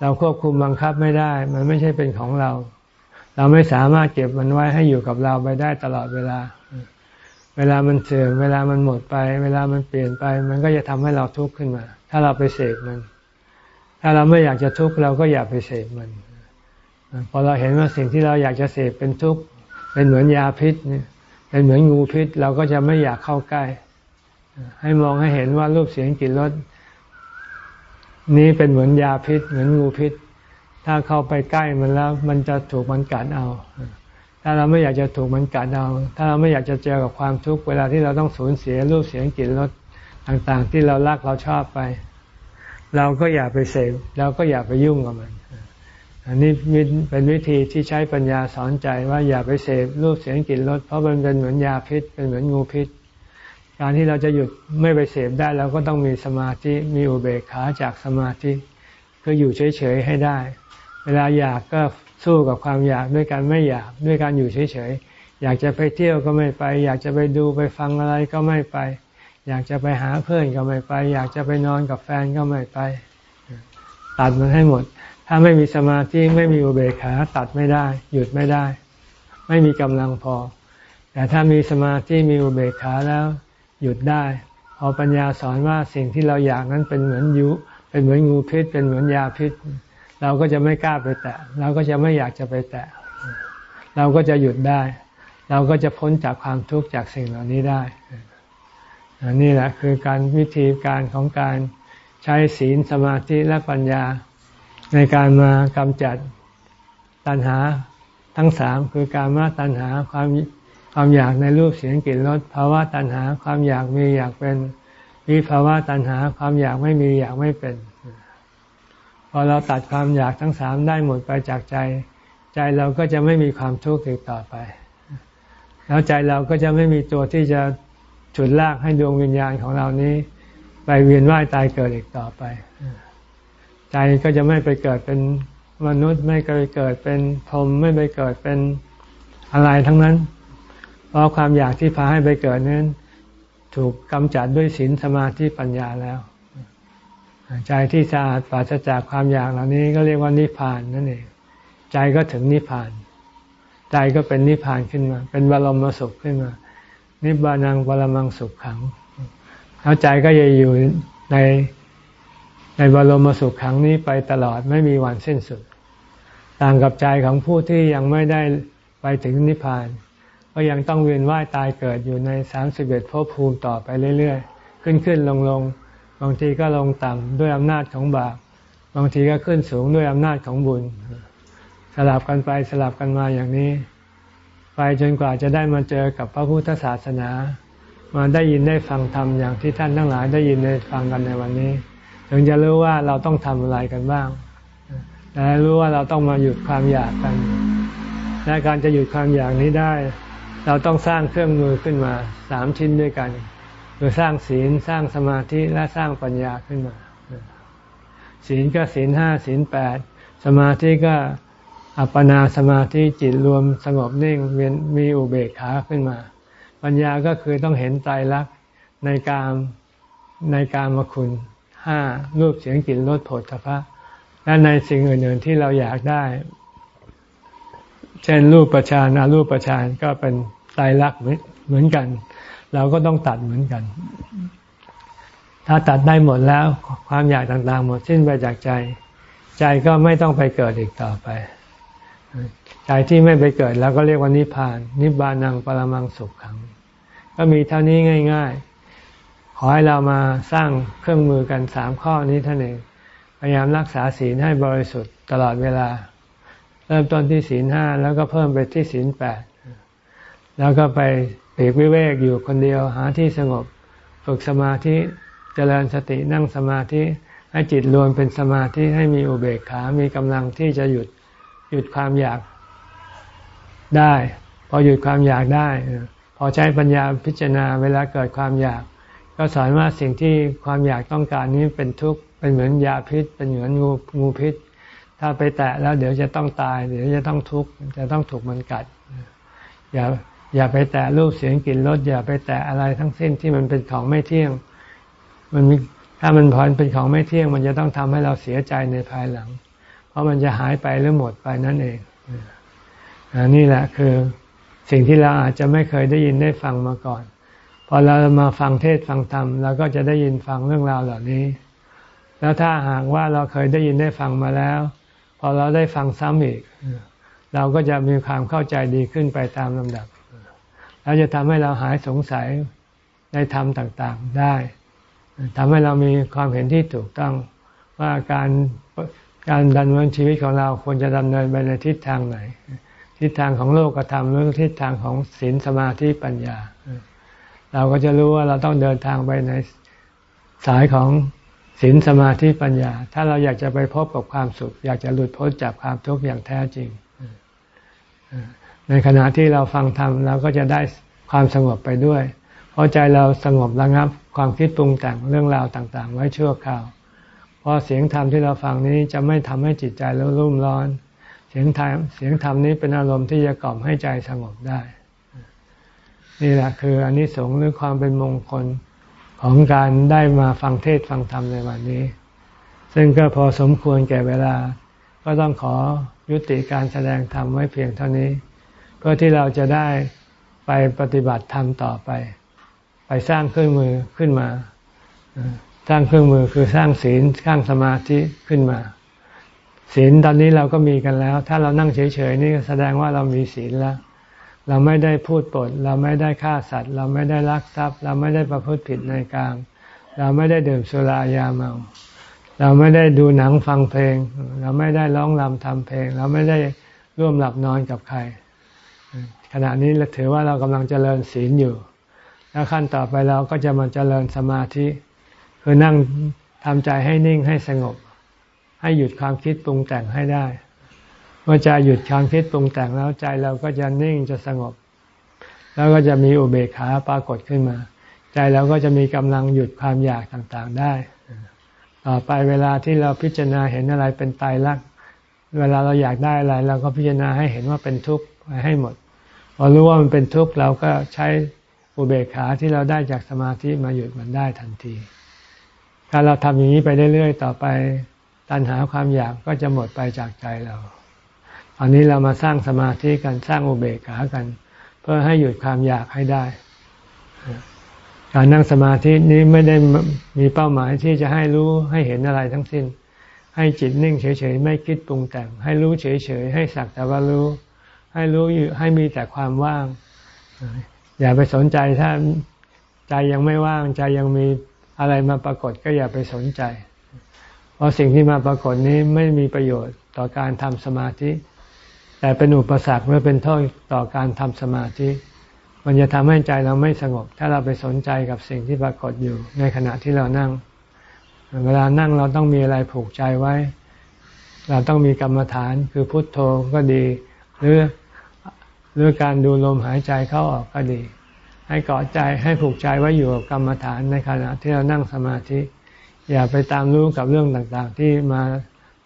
เราควบคุมบังคับไม่ได้ มันไม่ใช่เป็นของเรา เราไม่สามารถเก็บมันไว้ให้อยู่กับเราไปได้ตลอดเวลา เวลามันเสื่อมเวลามันหมดไป เวลามันเปลี่ยนไป มันก็จะทำให้เราทุกข์ขึ้นมา ถ้าเราไปเสพมัน ถ้าเราไม่อยากจะทุกข์เราก็อย่าไปเสพมัน พอเราเห็นว่าสิ่งที่เราอยากจะเสพเป็นทุกข์เป็นเหมือนยาพิษเนี่ยเป็นเหมือนงูพิษ เราก็จะไม่อยากเข้าใกล้ ให้มองให้เห็นว่ารูปเสียงกลิ่นรสนี้เป็นเหมือนยาพิษ เหมือนงูพิษ ถ้าเข้าไปใกล้มันแล้ว มันจะถูกมันกัดเอา ถ้าเราไม่อยากจะถูกมันกัดเอา ถ้าเราไม่อยากจะเจอกับความทุกข์เวลาที่เราต้องสูญเสียรูปเสียงกลิ่นรสต่างๆ ที่เรารักเราชอบไป เราก็อย่าไปเสพเราก็อย่าไปยุ่งกับมันอันนี้เป็นวิธีที่ใช้ปัญญาสอนใจว่าอย่าไปเสพรูปเสียงกลิ่นรสเพราะมันเป็นเหมือนยาพิษ เป็นเหมือนงูพิษ การที่เราจะหยุดไม่ไปเสพได้เราก็ต้องมีสมาธิมีอุเบกขาจากสมาธิ คืออยู่เฉยๆให้ได้ เวลาอยากก็สู้กับความอยากด้วยการไม่อยากด้วยการอยู่เฉยๆ อยากจะไปเที่ยวก็ไม่ไป อยากจะไปดูไปฟังอะไรก็ไม่ไป อยากจะไปหาเพื่อนก็ไม่ไป อยากจะไปนอนกับแฟนก็ไม่ไป ตัดมันให้หมด ถ้าไม่มีสมาธิไม่มีอุเบกขาตัดไม่ได้ หยุดไม่ได้ ไม่มีกำลังพอ แต่ถ้ามีสมาธิมีอุเบกขาแล้ว หยุดได้พอปัญญาสอนว่าสิ่งที่เราอยากนั้นเป็นเหมือนยุ เป็นเหมือนงูพิษ เป็นเหมือนยาพิษ เราก็จะไม่กล้าไปแตะ เราก็จะไม่อยากจะไปแตะ เราก็จะหยุดได้ เราก็จะพ้นจากความทุกข์จากสิ่งเหล่านี้ได้นนี้แหละคือการวิธีการของการใช้ศีลสมาธิและปัญญา ในการมากำจัดตัณหาทั้งสามคือการมาตัณหาความความอยากในรูปเสียงกลิ่นรสภาวะตัณหาความอยากมีอยากเป็นวิภาวะตัณหาความอยากไม่มีอยากไม่เป็น พอเราตัดความอยากทั้งสามได้หมดไปจากใจ ใจเราก็จะไม่มีความทุกข์อีกต่อไป แล้วใจเราก็จะไม่มีตัวที่จะฉุดลากให้ดวงวิญญาณของเรานี้ ไปเวียนว่ายตายเกิดอีกต่อไป ใจก็จะไม่ไปเกิดเป็นมนุษย์ไม่ไปเกิดเป็นพรหมไม่ไปเกิดเป็นอะไรทั้งนั้น เพราะความอยากที่พาให้ไปเกิดนั้น ถูกกำจัดด้วยศีลสมาธิปัญญาแล้ว ใจที่สะอาดปราศจากความอยากเหล่านี้ก็เรียกว่านิพพานนั่นเอง ใจก็ถึงนิพพาน ใจก็เป็นนิพพานขึ้นมา เป็นบรมสุขขึ้นมา นิบานังบรมังสุขขัง แล้วใจก็จะอยู่ในในบรมสุขขังนี้ไปตลอดไม่มีวันสิ้นสุด ต่างกับใจของผู้ที่ยังไม่ได้ไปถึงนิพพาน ก็ยังต้องเวียนว่ายตายเกิดอยู่ในสามสิบเอ็ดภพภูมิต่อไปเรื่อยๆ ขึ้นขึ้นลงลง บางทีก็ลงต่ำด้วยอำนาจของบาป บางทีก็ขึ้นสูงด้วยอำนาจของบุญ สลับกันไปสลับกันมาอย่างนี้ ไปจนกว่าจะได้มาเจอกับพระพุทธศาสนา มาได้ยินได้ฟังธรรมอย่างที่ท่านทั้งหลายได้ยินได้ฟังกันในวันนี้ ถึงจะรู้ว่าเราต้องทำอะไรกันบ้างและรู้ว่าเราต้องมาหยุดความอยากกัน และการจะหยุดความอยากนี้ได้ เราต้องสร้างเครื่องมือขึ้นมาสามชิ้นด้วยกัน คือสร้างศีลสร้างสมาธิและสร้างปัญญาขึ้นมา ศีลก็ศีลห้าศีลแปดสมาธิก็อัปปนาสมาธิจิตรวมสงบนิ่งมีอุเบกขาขึ้นมา ปัญญาก็คือต้องเห็นใจรักในการในการมาคุณห้ารูปเสียงกลิ่นรสผลพระและในสิ่งอื่นๆที่เราอยากได้ เช่นรูปประชานอารูปประชานก็เป็นตายรักเหมือนกัน เราก็ต้องตัดเหมือนกัน ถ้าตัดได้หมดแล้ว ความอยากต่างๆ หมดสิ้นไปจากใจ ใจก็ไม่ต้องไปเกิดอีกต่อไป ใจที่ไม่ไปเกิดแล้วก็เรียกว่านิพพาน นิบานังปรมังสุขขัง ก็มีเท่านี้ง่าย ๆ ขอให้เรามาสร้างเครื่องมือกันสามข้อนี้ท่านเองพยายามรักษาศีลให้บริสุทธิ์ตลอดเวลา เริ่มต้นที่ศีลห้าแล้วก็เพิ่มไปที่ศีลแปดแล้วก็ไป ปีกวิเวกอยู่คนเดียวหาที่สงบ ฝึกสมาธิเจริญสตินั่งสมาธิ ให้จิตรวมเป็นสมาธิให้มีอุเบกขา มีกำลังที่จะหยุดหยุดความอยากได้ พอหยุดความอยากได้ พอใช้ปัญญาพิจารณาเวลาเกิดความอยาก ก็สอนว่าสิ่งที่ความอยากต้องการนี้เป็นทุกข์เป็นเหมือนยาพิษ เป็นเหมือนงูงูพิษ ถ้าไปแตะแล้วเดี๋ยวจะต้องตาย เดี๋ยวจะต้องทุกข์จะต้องถูกมันกัดอย่า อย่าไปแตะรูปเสียงกลิ่นรสอย่าไปแตะอะไรทั้งสิ้นที่มันเป็นของไม่เที่ยง มันถ้ามันพอเป็นของไม่เที่ยง มันจะต้องทำให้เราเสียใจในภายหลัง เพราะมันจะหายไปหรือหมดไปนั่นเองอันนี้แหละคือสิ่งที่เราอาจจะไม่เคยได้ยินได้ฟังมาก่อน พอเรามาฟังเทศฟังธรรมเราก็จะได้ยินฟังเรื่องราวเหล่านี้ แล้วถ้าหากว่าเราเคยได้ยินได้ฟังมาแล้ว พอเราได้ฟังซ้ำอีก เราก็จะมีความเข้าใจดีขึ้นไปตามลำดับ แล้วจะทำให้เราหายสงสัยในธรรมต่างๆได้ทำให้เรามีความเห็นที่ถูกต้องว่าการการดำเนินชีวิตของเราควรจะดำเนินไปในทิศทางไหน ทิศทางของโลกธรรมหรือทิศทางของศีลสมาธิปัญญา เราก็จะรู้ว่าเราต้องเดินทางไปในสายของศีลสมาธิปัญญา ถ้าเราอยากจะไปพบกับความสุข อยากจะหลุดพ้นจากความทุกข์อย่างแท้จริง ในขณะที่เราฟังธรรมเราก็จะได้ความสงบไปด้วย เพราะใจเราสงบระงับความคิดปรุงแต่งเรื่องราวต่างๆ ไว้ชั่วคราว เพราะเสียงธรรมที่เราฟังนี้จะไม่ทำให้จิตใจเรารุ่มร้อน เสียงธรรมเสียงธรรมนี้เป็นอารมณ์ที่จะกล่อมให้ใจสงบได้ นี่แหละคืออันนี้สงหรือความเป็นมงคลของการได้มาฟังเทศฟังธรรมในวันนี้ ซึ่งก็พอสมควรแก่เวลา ก็ต้องขอยุติการแสดงธรรมไว้เพียงเท่านี้ พื่อที่เราจะได้ไปปฏิบัติธรรมต่อไป ไปสร้างเครื่องมือขึ้นมา สร้างเครื่องมือคือสร้างศีลสร้างสมาธิขึ้นมา ศีลตอนนี้เราก็มีกันแล้ว ถ้าเรานั่งเฉยๆนี่แสดงว่าเรามีศีลแล้ว เราไม่ได้พูดปด เราไม่ได้ฆ่าสัตว์ เราไม่ได้ลักทรัพย์ เราไม่ได้ประพฤติผิดในกามเราไม่ได้ดื่มสุรายาเมาเราไม่ได้ดูหนังฟังเพลง เราไม่ได้ร้องรำทำเพลง เราไม่ได้ร่วมหลับนอนกับใคร ขณะนี้เราถือว่าเรากำลังเจริญศีลอยู่ แล้วขั้นต่อไปเราก็จะมาเจริญสมาธิ คือนั่งทำใจให้นิ่งให้สงบ ให้หยุดความคิดปรุงแต่งให้ได้ เมื่อใจหยุดความคิดปรุงแต่งแล้วใจเราก็จะนิ่งจะสงบ แล้วก็จะมีอุเบกขาปรากฏขึ้นมา ใจเราก็จะมีกำลังหยุดความอยากต่างๆได้ต่อไปเวลาที่เราพิจารณาเห็นอะไรเป็นตายรัก เวลาเราอยากได้อะไรเราก็พิจารณาให้เห็นว่าเป็นทุกข์ ให้หมดพอรู้ว่ามันเป็นทุกข์เราก็ใช้อุเบกขาที่เราได้จากสมาธิมาหยุดมันได้ทันที ถ้าเราทำอย่างนี้ไปเรื่อยๆต่อไปตัณหาความอยากก็จะหมดไปจากใจเราตอนนี้เรามาสร้างสมาธิกันสร้างอุเบกขากัน เพื่อให้หยุดความอยากให้ได้ การนั่งสมาธินี้ไม่ได้มีเป้าหมายที่จะให้รู้ให้เห็นอะไรทั้งสิ้น ให้จิตนิ่งเฉยๆไม่คิดปรุงแต่ง ให้รู้เฉยๆให้สักแต่ว่ารู้ ให้รู้อยู่ให้มีแต่ความว่าง อย่าไปสนใจถ้าใจยังไม่ว่าง ใจยังมีอะไรมาปรากฏก็อย่าไปสนใจ เพราะสิ่งที่มาปรากฏนี้ไม่มีประโยชน์ต่อการทำสมาธิ แต่เป็นอุปสรรคหรือเป็นโทษต่อการทำสมาธิ มันจะทำให้ใจเราไม่สงบ ถ้าเราไปสนใจกับสิ่งที่ปรากฏอยู่ในขณะที่เรานั่ง เวลานั่งเราต้องมีอะไรผูกใจไว้ เราต้องมีกรรมฐานคือพุทโธก็ดี หรือ หรือการดูลมหายใจเข้าออกก็ดี ให้เกาะใจให้ผูกใจไว้อยู่กับกรรมฐานในขณะที่เรานั่งสมาธิ อย่าไปตามรู้กับเรื่องต่างๆ ที่มา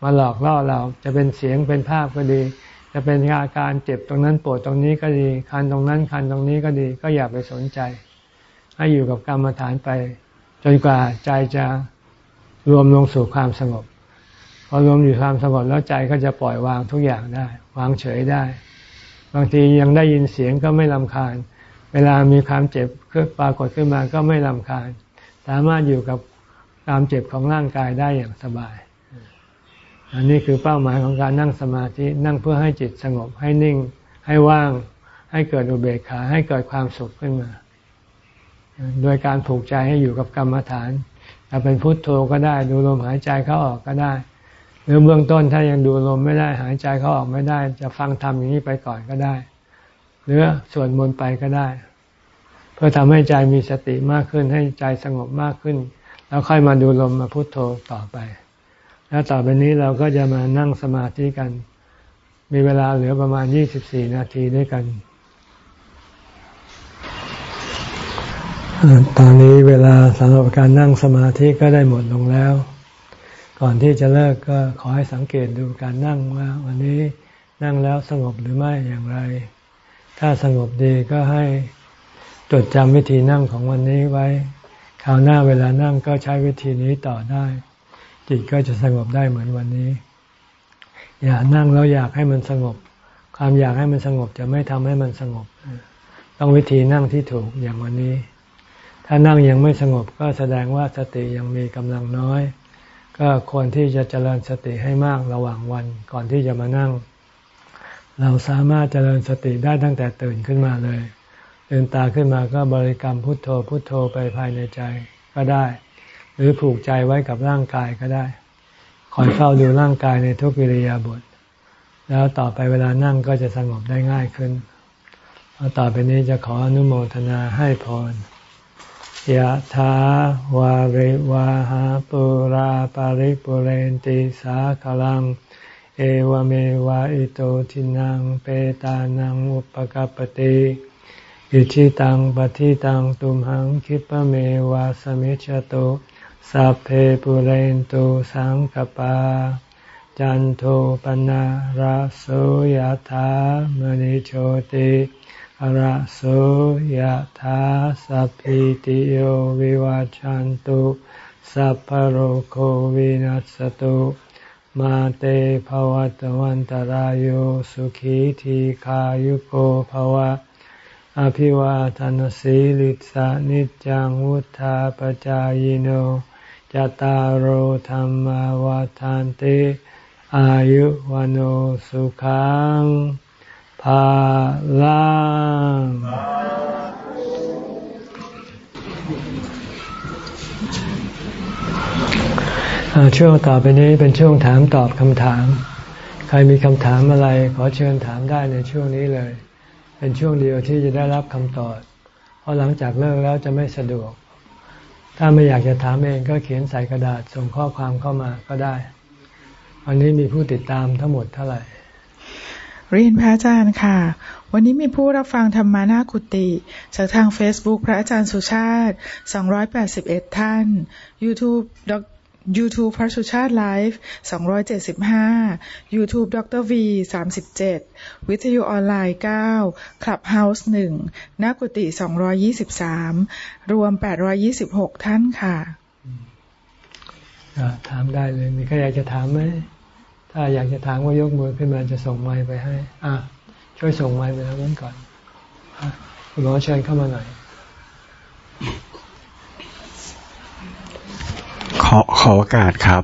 มาหลอกล่อเราจะเป็นเสียงเป็นภาพก็ดี จะเป็นอาการเจ็บตรงนั้นปวดตรงนี้ก็ดี คันตรงนั้นคันตรงนี้ก็ดี ก็อย่าไปสนใจ ให้อยู่กับกรรมฐานไป จนกว่าใจจะรวมลงสู่ความสงบ พอรวมอยู่ความสงบแล้วใจก็จะปล่อยวางทุกอย่างได้ วางเฉยได้ บางทียังได้ยินเสียงก็ไม่ลำคาญ เวลามีความเจ็บปรากฏขึ้นมาก็ไม่ลำคาญ สามารถอยู่กับความเจ็บของร่างกายได้อย่างสบาย อันนี้คือเป้าหมายของการนั่งสมาธิ นั่งเพื่อให้จิตสงบ ให้นิ่ง ให้ว่าง ให้เกิดอุเบกขา ให้เกิดความสุขขึ้นมา โดยการผูกใจให้อยู่กับกรรมฐานจะเป็นพุทโธก็ได้ ดูลมหายใจเข้าออกก็ได้ หรือเบื้องต้นถ้ายังดูลมไม่ได้หายใจเขาออกไม่ได้ จะฟังทำอย่างนี้ไปก่อนก็ได้ หรือสวดมนต์ไปก็ได้ เพื่อทำให้ใจมีสติมากขึ้นให้ใจสงบมากขึ้น แล้วค่อยมาดูลมมาพุโทโธต่อไป แล้วต่อไปนี้เราก็จะมานั่งสมาธิกัน มีเวลาเหลือประมาณยี่สิบสี่นาทีด้วยกันตอนนี้เวลาสำหรับการนั่งสมาธิก็ได้หมดลงแล้ว ก่อนที่จะเลิกก็ขอให้สังเกตดูการนั่งว่า วันนี้นั่งแล้วสงบหรือไม่อย่างไร ถ้าสงบดีก็ให้จดจำวิธีนั่งของวันนี้ไว้คราวหน้าเวลานั่งก็ใช้วิธีนี้ต่อได้ จิตก็จะสงบได้เหมือนวันนี้ อย่านั่งแล้วอยากให้มันสงบ ความอยากให้มันสงบจะไม่ทำให้มันสงบ ต้องวิธีนั่งที่ถูกอย่างวันนี้ ถ้านั่งยังไม่สงบก็แสดงว่าสติยังมีกำลังน้อย ก็ควรที่จะเจริญสติให้มากระหว่างวันก่อนที่จะมานั่ง เราสามารถเจริญสติได้ตั้งแต่ตื่นขึ้นมาเลยลืมตาขึ้นมาก็บริกรรมพุทโธพุทโธไปภายในใจก็ได้ หรือผูกใจไว้กับร่างกายก็ได้คอยเฝ้าดูร่างกายในทุกิริยาบท แล้วต่อไปเวลานั่งก็จะสงบได้ง่ายขึ้นต่อไปนี้จะขออนุโมทนาให้พร ยะถาวาริวาหาปุราปาริปุเรนติสาคลัง เอวเมวะอิโตทินังเปตานังอุปกปติอิชิตังปฏิตังตุมหังคิปเมวะสมิจฉตุสัพเพปุเรนตุสังกปา จันโทปนะระโสยธามณิโชติ ระโสยธาสัพพิติโยวิวาจันตุสัพพโรโควินัสตุมาเตภวัตวันตารโยสุขีทีขายุโกภวะ อภิวาทานสีลิสานิจังวุธาปจายโนจตารโหธรรมวาทานติอายุวันสุขัง ภาลังช่วงต่อไปนี้เป็นช่วงถามตอบคำถาม ใครมีคำถามอะไร ขอเชิญถามได้ในช่วงนี้เลย เป็นช่วงเดียวที่จะได้รับคำตอบ เพราะหลังจากเลิกแล้วจะไม่สะดวก ถ้าไม่อยากจะถามเองก็เขียนใส่กระดาษส่งข้อความเข้ามาก็ได้ วันนี้มีผู้ติดตามทั้งหมดเท่าไหร่ เรียนพระอาจารย์ค่ะ วันนี้มีผู้รับฟังธรรมานาคุติ จากทาง Facebook พระอาจารย์สุชาติ 281 ท่าน YouTube ด YouTube พระสุชาติไลฟ์275 YouTube ดร V 37 วิทยุออนไลน์ 9 Clubhouse 1นักกุฏิ223 รวม 826 ท่านค่ะ ถามได้เลย มีใครอยากจะถามไหม ถ้าอยากจะถามก็ยกมือขึ้นมาจะส่งไมค์ไปให้ อะช่วยส่งไมค์ไปแล้วนั้นก่อนคุณหมอเชิญเข้ามาหน่อย ขอขอโอกาสครับ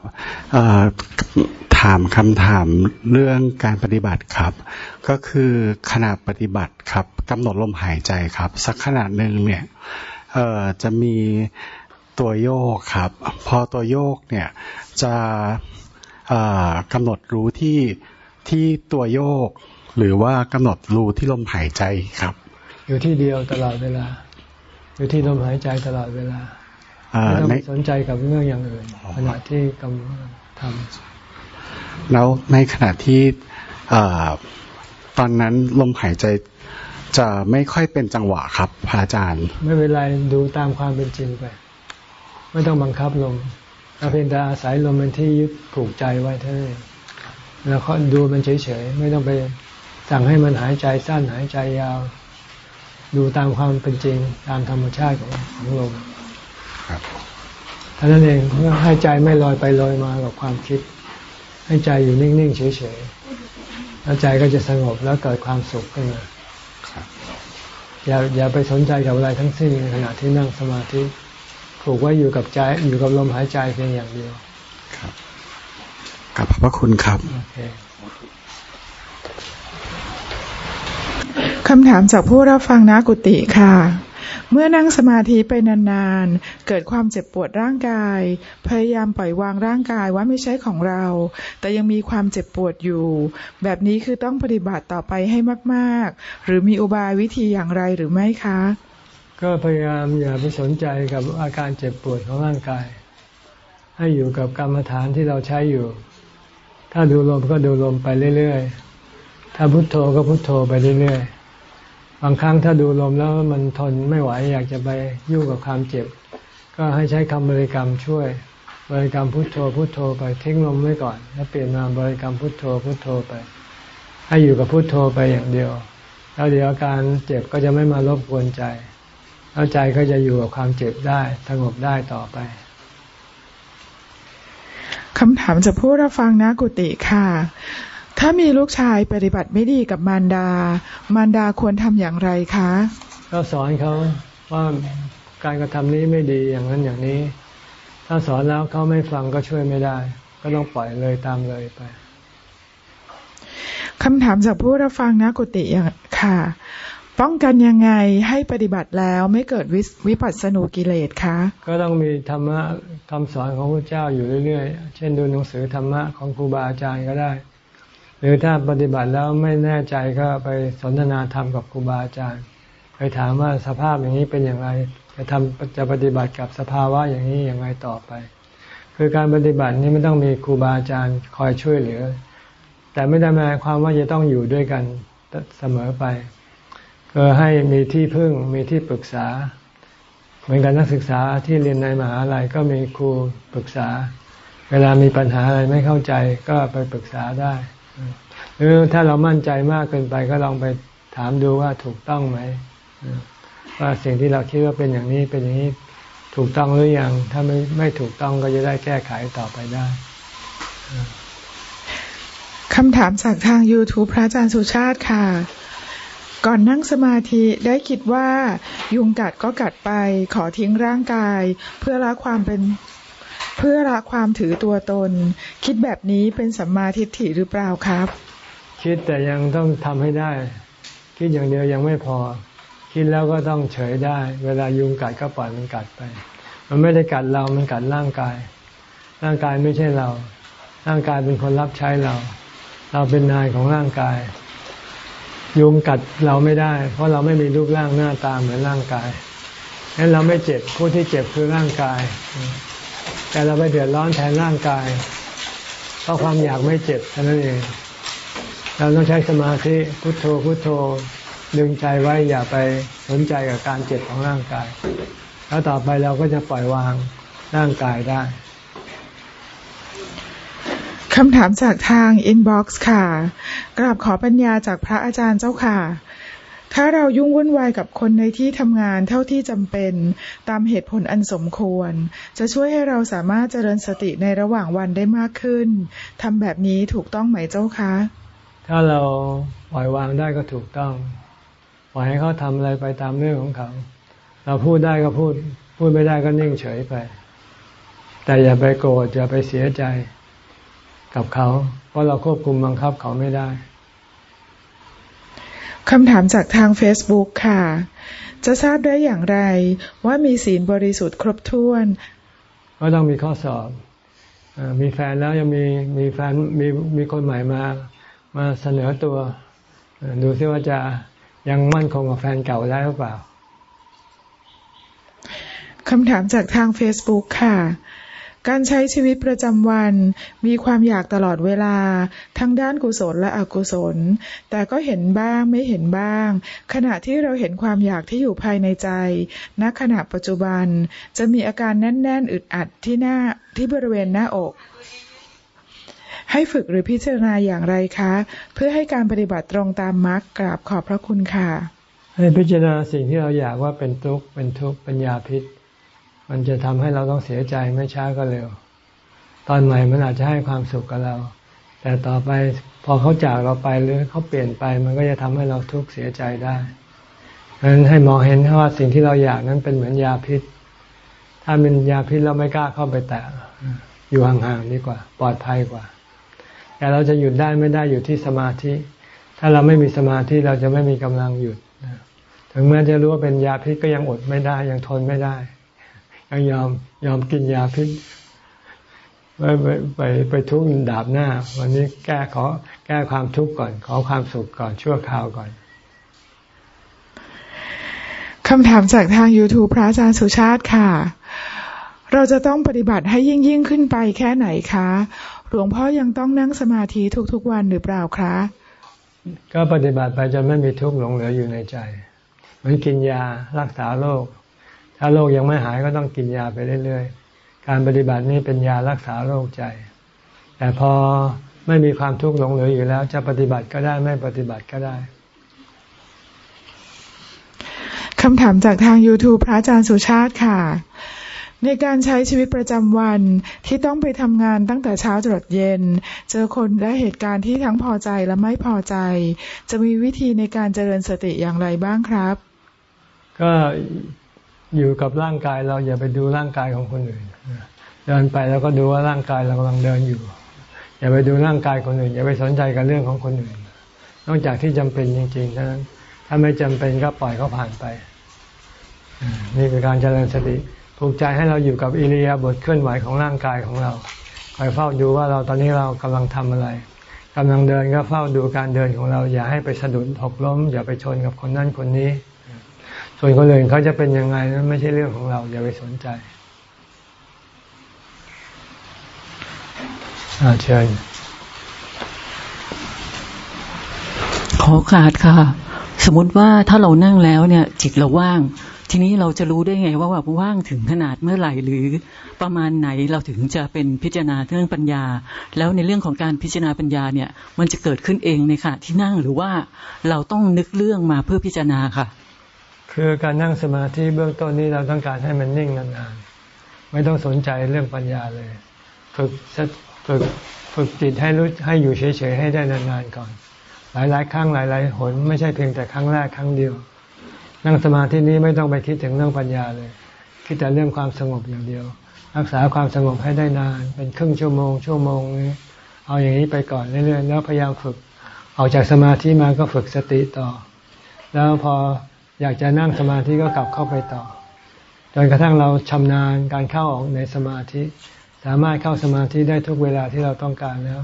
ถามคำถามเรื่องการปฏิบัติครับ ก็คือขณะปฏิบัติครับกำหนดลมหายใจครับ สักขนาดหนึ่งเนี่ยจะมีตัวโยกครับ พอตัวโยกเนี่ยจะ กำหนดรู้ที่ที่ตัวโยก หรือว่ากำหนดรู้ที่ลมหายใจครับ อยู่ที่เดียวตลอดเวลา อยู่ที่ลมหายใจตลอดเวลาไม่ต้องสนใจกับเรื่องอย่างอื่นขณะที่กำลังทำแล้วในขณะที่ตอนนั้นลมหายใจจะไม่ค่อยเป็นจังหวะครับพระอาจารย์ ไม่เป็นไรดูตามความเป็นจริงไป ไม่ต้องบังคับลม เราเพียงแต่อาศัยลมเป็นที่ยึดผูกใจไว้เท่านั้นแล้วก็ดูมันเฉยๆ ไม่ต้องไปสั่งให้มันหายใจสั้นหายใจยาว ดูตามความเป็นจริงตามธรรมชาติของของลมครับท่านั้นเองเพื่อให้ใจไม่ลอยไปลอยมากับความคิด ให้ใจอยู่นิ่งๆเฉยๆแล้วใจก็จะสงบแล้วเกิดความสุขขึ้นมาอย่าอย่าไปสนใจกับอะไรทั้งสิ้นในขณะที่นั่งสมาธิ ผูกไว้อยู่กับใจอยู่กับลมหายใจเพียงอย่างเดียว ครับขอบพระคุณครับคำถามจากผู้รับฟังนะกุติค่ะ เมื่อนั่งสมาธิไปนานๆ เกิดความเจ็บปวดร่างกาย พยายามปล่อยวางร่างกายว่าไม่ใช่ของเรา แต่ยังมีความเจ็บปวดอยู่ แบบนี้คือต้องปฏิบัติต่อไปให้มากๆ หรือมีอุบายวิธีอย่างไรหรือไม่คะ ก็พยายามอย่าไปสนใจกับอาการเจ็บปวดของร่างกาย ให้อยู่กับกรรมฐานที่เราใช้อยู่ ถ้าดูลมก็ดูลมไปเรื่อยๆ ถ้าพุโทโธก็พุโทโธไปเรื่อยๆ บางครั้งถ้าดูลมแล้วมันทนไม่ไหวอยากจะไปยุ่งกับความเจ็บ ก็ให้ใช้คำบริกรรมช่วย บริกรรมพุโทโธพุโทโธไปทิ้งลมไว้ก่อน แล้วเปลี่ยนมาบริกรรมพุโทโธพุโทโธไป ให้อยู่กับพุโทโธไปอย่างเดียว แล้วเดี๋ยวอาการเจ็บก็จะไม่มารบกวนใจ แล้วใจก็จะอยู่กับความเจ็บได้สงบได้ต่อไปคำถามจะพูดรับฟังนะกุติค่ะ ถ้ามีลูกชายปฏิบัติไม่ดีกับมารดา มารดาควรทำอย่างไรคะ ก็สอนเขาว่าการกระทำนี้ไม่ดีอย่างนั้นอย่างนี้ ถ้าสอนแล้วเขาไม่ฟังก็ช่วยไม่ได้ ก็ต้องปล่อยเลยตามเลยไปคำถามจากผู้รับฟังนะกุติอย่างค่ะ ป้องกันยังไงให้ปฏิบัติแล้วไม่เกิดวิปัสสนูกิเลสคะ ก็ต้องมีธรรมะคำสอนของพระเจ้าอยู่เรื่อยๆ เช่นดูหนังสือธรรมะของครูบาอาจารย์ก็ได้ หรือถ้าปฏิบัติแล้วไม่แน่ใจก็ไปสนทนาธรรมกับครูบาอาจารย์ ไปถามว่าสภาพอย่างนี้เป็นอย่างไร จะทำจะปฏิบัติกับสภาวะอย่างนี้อย่างไรต่อไป คือการปฏิบัตินี้ไม่ต้องมีครูบาอาจารย์คอยช่วยเหลือ แต่ไม่ได้หมายความว่าจะต้องอยู่ด้วยกันเสมอไป ก็ให้มีที่พึ่งมีที่ปรึกษา เหมือนกันนักศึกษาที่เรียนในมหาลัยก็มีครูปรึกษา เวลามีปัญหาอะไรไม่เข้าใจก็ไปปรึกษาได้ หรือถ้าเรามั่นใจมากเกินไปก็ลองไปถามดูว่าถูกต้องไหมว่าสิ่งที่เราคิดว่าเป็นอย่างนี้เป็นอย่างนี้ถูกต้องหรือยังถ้าไม่ไม่ถูกต้องก็จะได้แก้ไขต่อไปได้คำถามจากทาง YouTube พระอาจารย์สุชาติค่ะ ก่อนนั่งสมาธิได้คิดว่ายุงกัดก็กัดไป ขอทิ้งร่างกาย เพื่อละความเป็นเพื่อละความถือตัวตน คิดแบบนี้เป็นสัมมาทิฏฐิหรือเปล่าครับ คิดแต่ยังต้องทำให้ได้ คิดอย่างเดียวยังไม่พอ คิดแล้วก็ต้องเฉยได้ เวลายุงกัดก็ปล่อยมันกัดไป มันไม่ได้กัดเรา มันกัดร่างกาย ร่างกายไม่ใช่เรา ร่างกายเป็นคนรับใช้เรา เราเป็นนายของร่างกาย ยุงกัดเราไม่ได้ เพราะเราไม่มีรูปร่างหน้าตาเหมือนร่างกายงั้นเราไม่เจ็บผู้ที่เจ็บคือร่างกาย แต่เราไปเดือดร้อนแทนร่างกาย เพราะความอยากไม่เจ็บเท่านั้นเอง เราต้องใช้สมาธิพุโทโธพุโทโธดึงใจไว้อย่าไปสนใจกับการเจ็บของร่างกาย แล้วต่อไปเราก็จะปล่อยวางร่างกายได้ คำถามจากทางอินบ็อกซ์ค่ะ กราบขอปัญญาจากพระอาจารย์เจ้าค่ะ ถ้าเรายุ่งวุ่นวายกับคนในที่ทำงานเท่าที่จำเป็นตามเหตุผลอันสมควร จะช่วยให้เราสามารถเจริญสติในระหว่างวันได้มากขึ้นทำแบบนี้ถูกต้องไหมเจ้าคะ ถ้าเราปล่อยวางได้ก็ถูกต้อง ปล่อยให้เขาทำอะไรไปตามเรื่องของเขา เราพูดได้ก็พูด พูดไม่ได้ก็นิ่งเฉยไป แต่อย่าไปโกรธอย่าไปเสียใจ กับเขา เพราะเราควบคุมบังคับเขาไม่ได้คำถามจากทาง Facebook ค่ะ จะทราบได้อย่างไรว่ามีศีลบริสุทธิ์ครบถ้วน ก็ต้องมีข้อสอบมีแฟนแล้วยังมีมีแฟนมีมีคนใหม่มา มาเสนอตัว ดูซิว่าจะยังมั่นคงกับแฟนเก่าได้หรือเปล่าคำถามจากทาง Facebook ค่ะ การใช้ชีวิตประจำวัน มีความอยากตลอดเวลา ทั้งด้านกุศลและอกุศล แต่ก็เห็นบ้างไม่เห็นบ้าง ขณะที่เราเห็นความอยากที่อยู่ภายในใจ ณขณะปัจจุบัน จะมีอาการแน่น ๆ อึดอัดที่หน้าที่บริเวณหน้าอกให้ฝึกหรือพิจารณาอย่างไรคะ เพื่อให้การปฏิบัติตรงตามมรรคกราบขอบพระคุณค่ะให้พิจารณาสิ่งที่เราอยากว่าเป็นทุกข์เป็นทุกข์เป็นยาพิษ มันจะทำให้เราต้องเสียใจไม่ช้าก็เร็ว ตอนใหม่มันอาจจะให้ความสุขกับเรา แต่ต่อไปพอเขาจากเราไปหรือเขาเปลี่ยนไป มันก็จะทำให้เราทุกข์เสียใจได้ดังนั้นให้มองเห็นว่าสิ่งที่เราอยากนั้นเป็นเหมือนยาพิษ ถ้าเป็นยาพิษเราไม่กล้าเข้าไปแตะอยู่ห่างๆดีกว่า ปลอดภัยกว่า แต่เราจะหยุดได้ไม่ได้อยู่ที่สมาธิ ถ้าเราไม่มีสมาธิเราจะไม่มีกำลังหยุด ถึงแม้จะรู้ว่าเป็นยาพิษก็ยังอดไม่ได้ยังทนไม่ได้ ยังยอมยอมกินยาพิษไปไปไปไปทุกข์ดาบหน้า วันนี้แก้ขอแก้ความทุกข์ก่อน ขอความสุขก่อนชั่วคราวก่อนคำถามจากทาง YouTube พระอาจารย์สุชาติค่ะ เราจะต้องปฏิบัติให้ยิ่งยิ่งขึ้นไปแค่ไหนคะ หลวงพ่อยังต้องนั่งสมาธิทุกๆวันหรือเปล่าคะ ก็ปฏิบัติไปจนไม่มีทุกข์หลงเหลืออยู่ในใจ เหมือนกินยารักษาโรค ถ้าโรคยังไม่หายก็ต้องกินยาไปเรื่อยๆ การปฏิบัตินี้เป็นยารักษาโรคใจ แต่พอไม่มีความทุกข์หลงเหลืออยู่แล้ว จะปฏิบัติก็ได้ไม่ปฏิบัติก็ได้คำถามจากทาง YouTube พระอาจารย์สุชาติค่ะ ในการใช้ชีวิตประจำวันที่ต้องไปทำงานตั้งแต่เช้าจรดเย็น เจอคนและเหตุการณ์ที่ทั้งพอใจและไม่พอใจ จะมีวิธีในการเจริญสติอย่างไรบ้างครับ ก็ อยู่กับร่างกายเราอย่าไปดูร่างกายของคนอื่น เดินไปแล้วก็ดูว่าร่างกายเรากำลังเดินอยู่ อย่าไปดูร่างกายคนอื่น อย่าไปสนใจกับเรื่องของคนอื่น นอกจากที่จำเป็นจริงๆเท่านั้นถ้าไม่จำเป็นก็ปล่อยเขาผ่านไป นี่คือการเจริญสติผูกใจให้เราอยู่กับอิริยาบถเคลื่อนไหวของร่างกายของเราคอยเฝ้าดูว่าเราตอนนี้เรากำลังทำอะไรกำลังเดินก็เฝ้าดูการเดินของเรา อย่าให้ไปสะดุดหกล้ม อย่าไปชนกับคนนั้นคนนี้ ส่วนคนอื่นเขาจะเป็นยังไงนั้นไม่ใช่เรื่องของเรา อย่าไปสนใจอาเชิญขอขาดค่ะ สมมติว่าถ้าเรานั่งแล้วเนี่ย จิตเราว่าง ทีนี้เราจะรู้ได้ไงว่าแบบว่างถึงขนาดเมื่อไหร่หรือประมาณไหนเราถึงจะเป็นพิจารณาเรื่องปัญญา แล้วในเรื่องของการพิจารณาปัญญาเนี่ย มันจะเกิดขึ้นเองในขณะที่นั่งหรือว่าเราต้องนึกเรื่องมาเพื่อพิจารณาค่ะ คือการนั่งสมาธิเบื้องต้นนี้เราต้องการให้มันนิ่งนานๆ ไม่ต้องสนใจเรื่องปัญญาเลย ฝึกฝึกฝึกจิตให้รู้ให้อยู่เฉยๆให้ได้นานๆก่อน หลายๆครั้งหลายๆหนไม่ใช่เพียงแต่ครั้งแรกครั้งเดียว นั่งสมาธินี้ไม่ต้องไปคิดถึงเรื่องปัญญาเลย คิดแต่เรื่องความสงบอย่างเดียว รักษาความสงบให้ได้นาน เป็นครึ่งชั่วโมง ชั่วโมงนี้เอาอย่างนี้ไปก่อนเรื่อยๆแล้วพยายามฝึกออกจากสมาธิมาก็ฝึกสติต่อ แล้วพอ อยากจะนั่งสมาธิก็กลับเข้าไปต่อจนกระทั่งเราชำนาญการเข้าออกในสมาธิ สามารถเข้าสมาธิได้ทุกเวลาที่เราต้องการแล้ว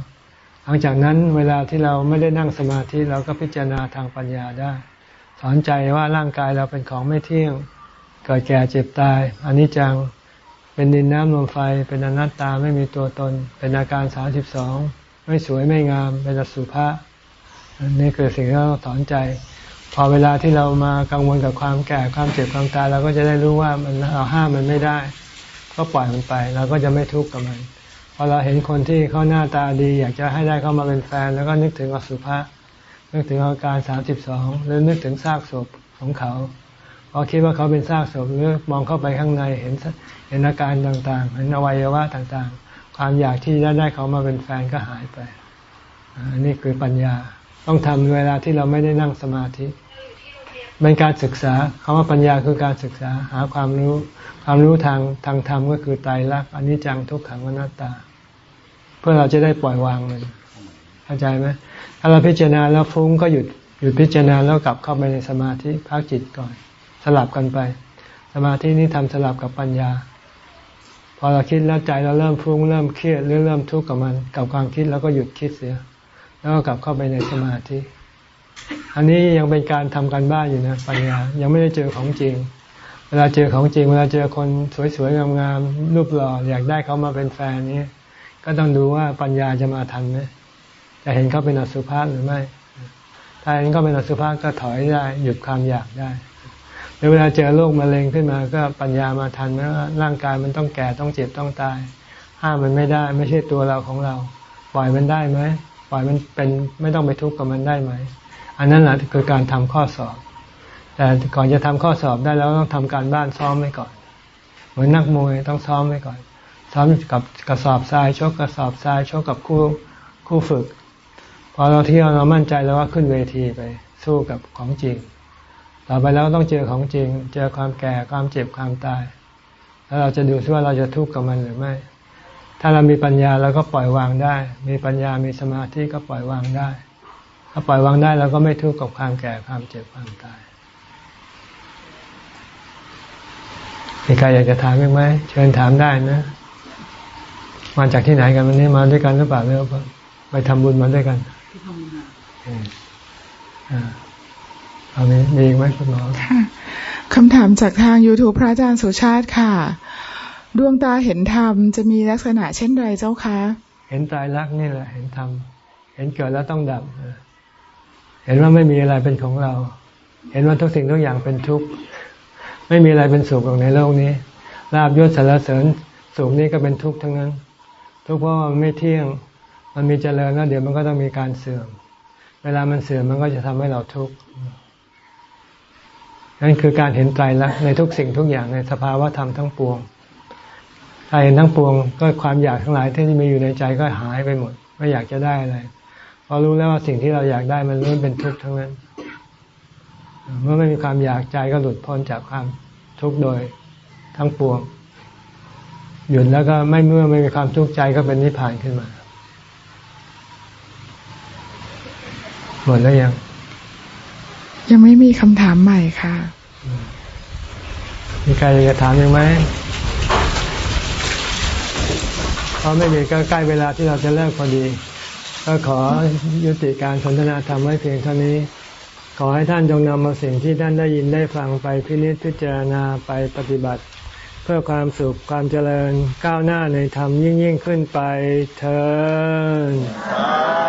หลังจากนั้นเวลาที่เราไม่ได้นั่งสมาธิเราก็พิจารณาทางปัญญาได้ สอนใจว่าร่างกายเราเป็นของไม่เที่ยงเกิดแก่เจ็บตายอันนี้จังเป็นดินน้ำลมไฟเป็นอนัตตาไม่มีตัวตน เป็นอาการสาสิบสองไม่สวยไม่งามเป็นอสุภะนี่คือสิ่งที่เราสอนใจ พอเวลาที่เรามากังวลกับความแก่ความเจ็บความตายเราก็จะได้รู้ว่ามันเราห้ามมันไม่ได้ ก็ปล่อยมันไปเราก็จะไม่ทุกข์กับมันพอเราเห็นคนที่เขาหน้าตาดี อยากจะให้ได้เข้ามาเป็นแฟน แล้วก็นึกถึงอสุภะนึกถึงอาการสามสิบสองหรือนึกถึงซากศพของเขาพอคิดว่าเขาเป็นซากศพหรือมองเข้าไปข้างในเห็นเห็นอาการต่างๆ เห็นอวัยวะต่างๆ ความอยากที่จะได้เขามาเป็นแฟนก็หายไปอันนี้คือปัญญาต้องทำเวลาที่เราไม่ได้นั่งสมาธิ เป็นการศึกษาคำว่าปัญญาคือการศึกษาหาความรู้ความรู้ทางทางธรรมก็คือไตรลักษณ์อนิจจังทุกขังอนัตตา เพื่อเราจะได้ปล่อยวางมันเข้าใจไหมถ้าเราพิจารณาแล้วฟุ้งก็หยุดหยุดพิจารณาแล้วกลับเข้าไปในสมาธิพักจิตก่อน สลับกันไป สมาธินี้ทำสลับกับปัญญา พอเราคิดแล้วใจเราเริ่มฟุ้งเริ่มเครียดหรือเริ่มทุกข์กับมัน กับความคิดแล้วก็หยุดคิดเสีย แล้วก็กลับเข้าไปในสมาธิ อันนี้ยังเป็นการทำการบ้านอยู่นะปัญญายังไม่ได้เจอของจริง เวลาเจอของจริง เวลาเจอคนสวยๆงามๆรูปหล่ออยากได้เขามาเป็นแฟนนี้ก็ต้องดูว่าปัญญาจะมาทันไหมจะเห็นเขาเป็นอสุภะหรือไม่ ถ้าเห็นเขาเป็นอสุภะก็ถอยได้ หยุดความอยากได้หรือเวลาเจอโรคมะเร็งขึ้นมาก็ปัญญามาทันไหมว่าร่างกายมันต้องแก่ต้องเจ็บต้องตาย ห้ามมันไม่ได้ ไม่ใช่ตัวเราของเรา ปล่อยมันได้ไหมปล่อยมันเป็นไม่ต้องไปทุกข์กับมันได้ไหม อันนั้นแหละคือการทำข้อสอบ แต่ก่อนจะทำข้อสอบได้แล้วต้องทำการบ้านซ้อมไว้ก่อน เหมือนนักมวยต้องซ้อมไว้ก่อน ซ้อมกับกระสอบทรายชกกระสอบทรายชกกับคู่คู่ฝึก พอเราเที่ยวเรามั่นใจแล้วว่าขึ้นเวทีไปสู้กับของจริง ต่อไปแล้วต้องเจอของจริง เจอความแก่ความเจ็บความตาย แล้วเราจะดูซิว่าเราจะทุกข์กับมันหรือไม่ ถ้าเรามีปัญญาเราก็ปล่อยวางได้ มีปัญญามีสมาธิก็ปล่อยวางได้ ถ้าปล่อยวางได้เราก็ไม่ทุกข์กับความแก่ความเจ็บความตายมีใครอยากจะถามไหมเชิญถามได้นะ มาจากที่ไหนกันวันนี้มาด้วยกันหรือเปล่าหรือไปทำบุญมาด้วยกันที่ทำบุญอ่าเอามีมีไหมคุณหมอค่ะคำถามจากทาง YouTube พระอาจารย์สุชาติค่ะ ดวงตาเห็นธรรมจะมีลักษณะเช่นไรเจ้าคะ เห็นตายรักนี่แหละ เห็นธรรม เห็นเกิดแล้วต้องดับ เห็นว่าไม่มีอะไรเป็นของเรา เห็นว่าทุกสิ่งทุกอย่างเป็นทุกข์ ไม่มีอะไรเป็นสุขอในโลกนี้ลาบยศสารเสริญสุขนี้ก็เป็นทุกข์ทั้งนั้น ทุกข์เพราะมันไม่เที่ยง มันมีเจริญแล้วเดี๋ยวมันก็ต้องมีการเสื่อม เวลามันเสื่อมมันก็จะทำให้เราทุกข์นั่นคือการเห็นใจรักในทุกสิ่งทุกอย่างในสภาวะธรรมทั้งปวงถ้าเห็นทั้งปวงก็ความอยากทั้งหลายที่มีอยู่ในใจก็หายไปหมด ไม่อยากจะได้อะไร พอรู้แล้วว่าสิ่งที่เราอยากได้มันล้วนเป็นทุกข์ทั้งนั้น เมื่อไม่มีความอยากใจก็หลุดพ้นจากความทุกข์โดยทั้งปวง หยุดแล้วก็ไม่เมื่อไม่มีความทุกข์ใจก็เป็นนิพพานขึ้นมา หมดแล้วยัง ยังไม่มีคำถามใหม่ค่ะ มีใครอยากจะถามยังไหมเพราะไม่มีก็ใกล้เวลาที่เราจะเลิกพอดี ก็ขอยุติการสนทนาธรรมไว้เพียงเท่านี้ ขอให้ท่านจงนำมาสิ่งที่ท่านได้ยินได้ฟังไปพินิจพิจารณาไปปฏิบัติ เพื่อความสุขความเจริญก้าวหน้าในธรรมยิ่งยิ่งขึ้นไปเธอ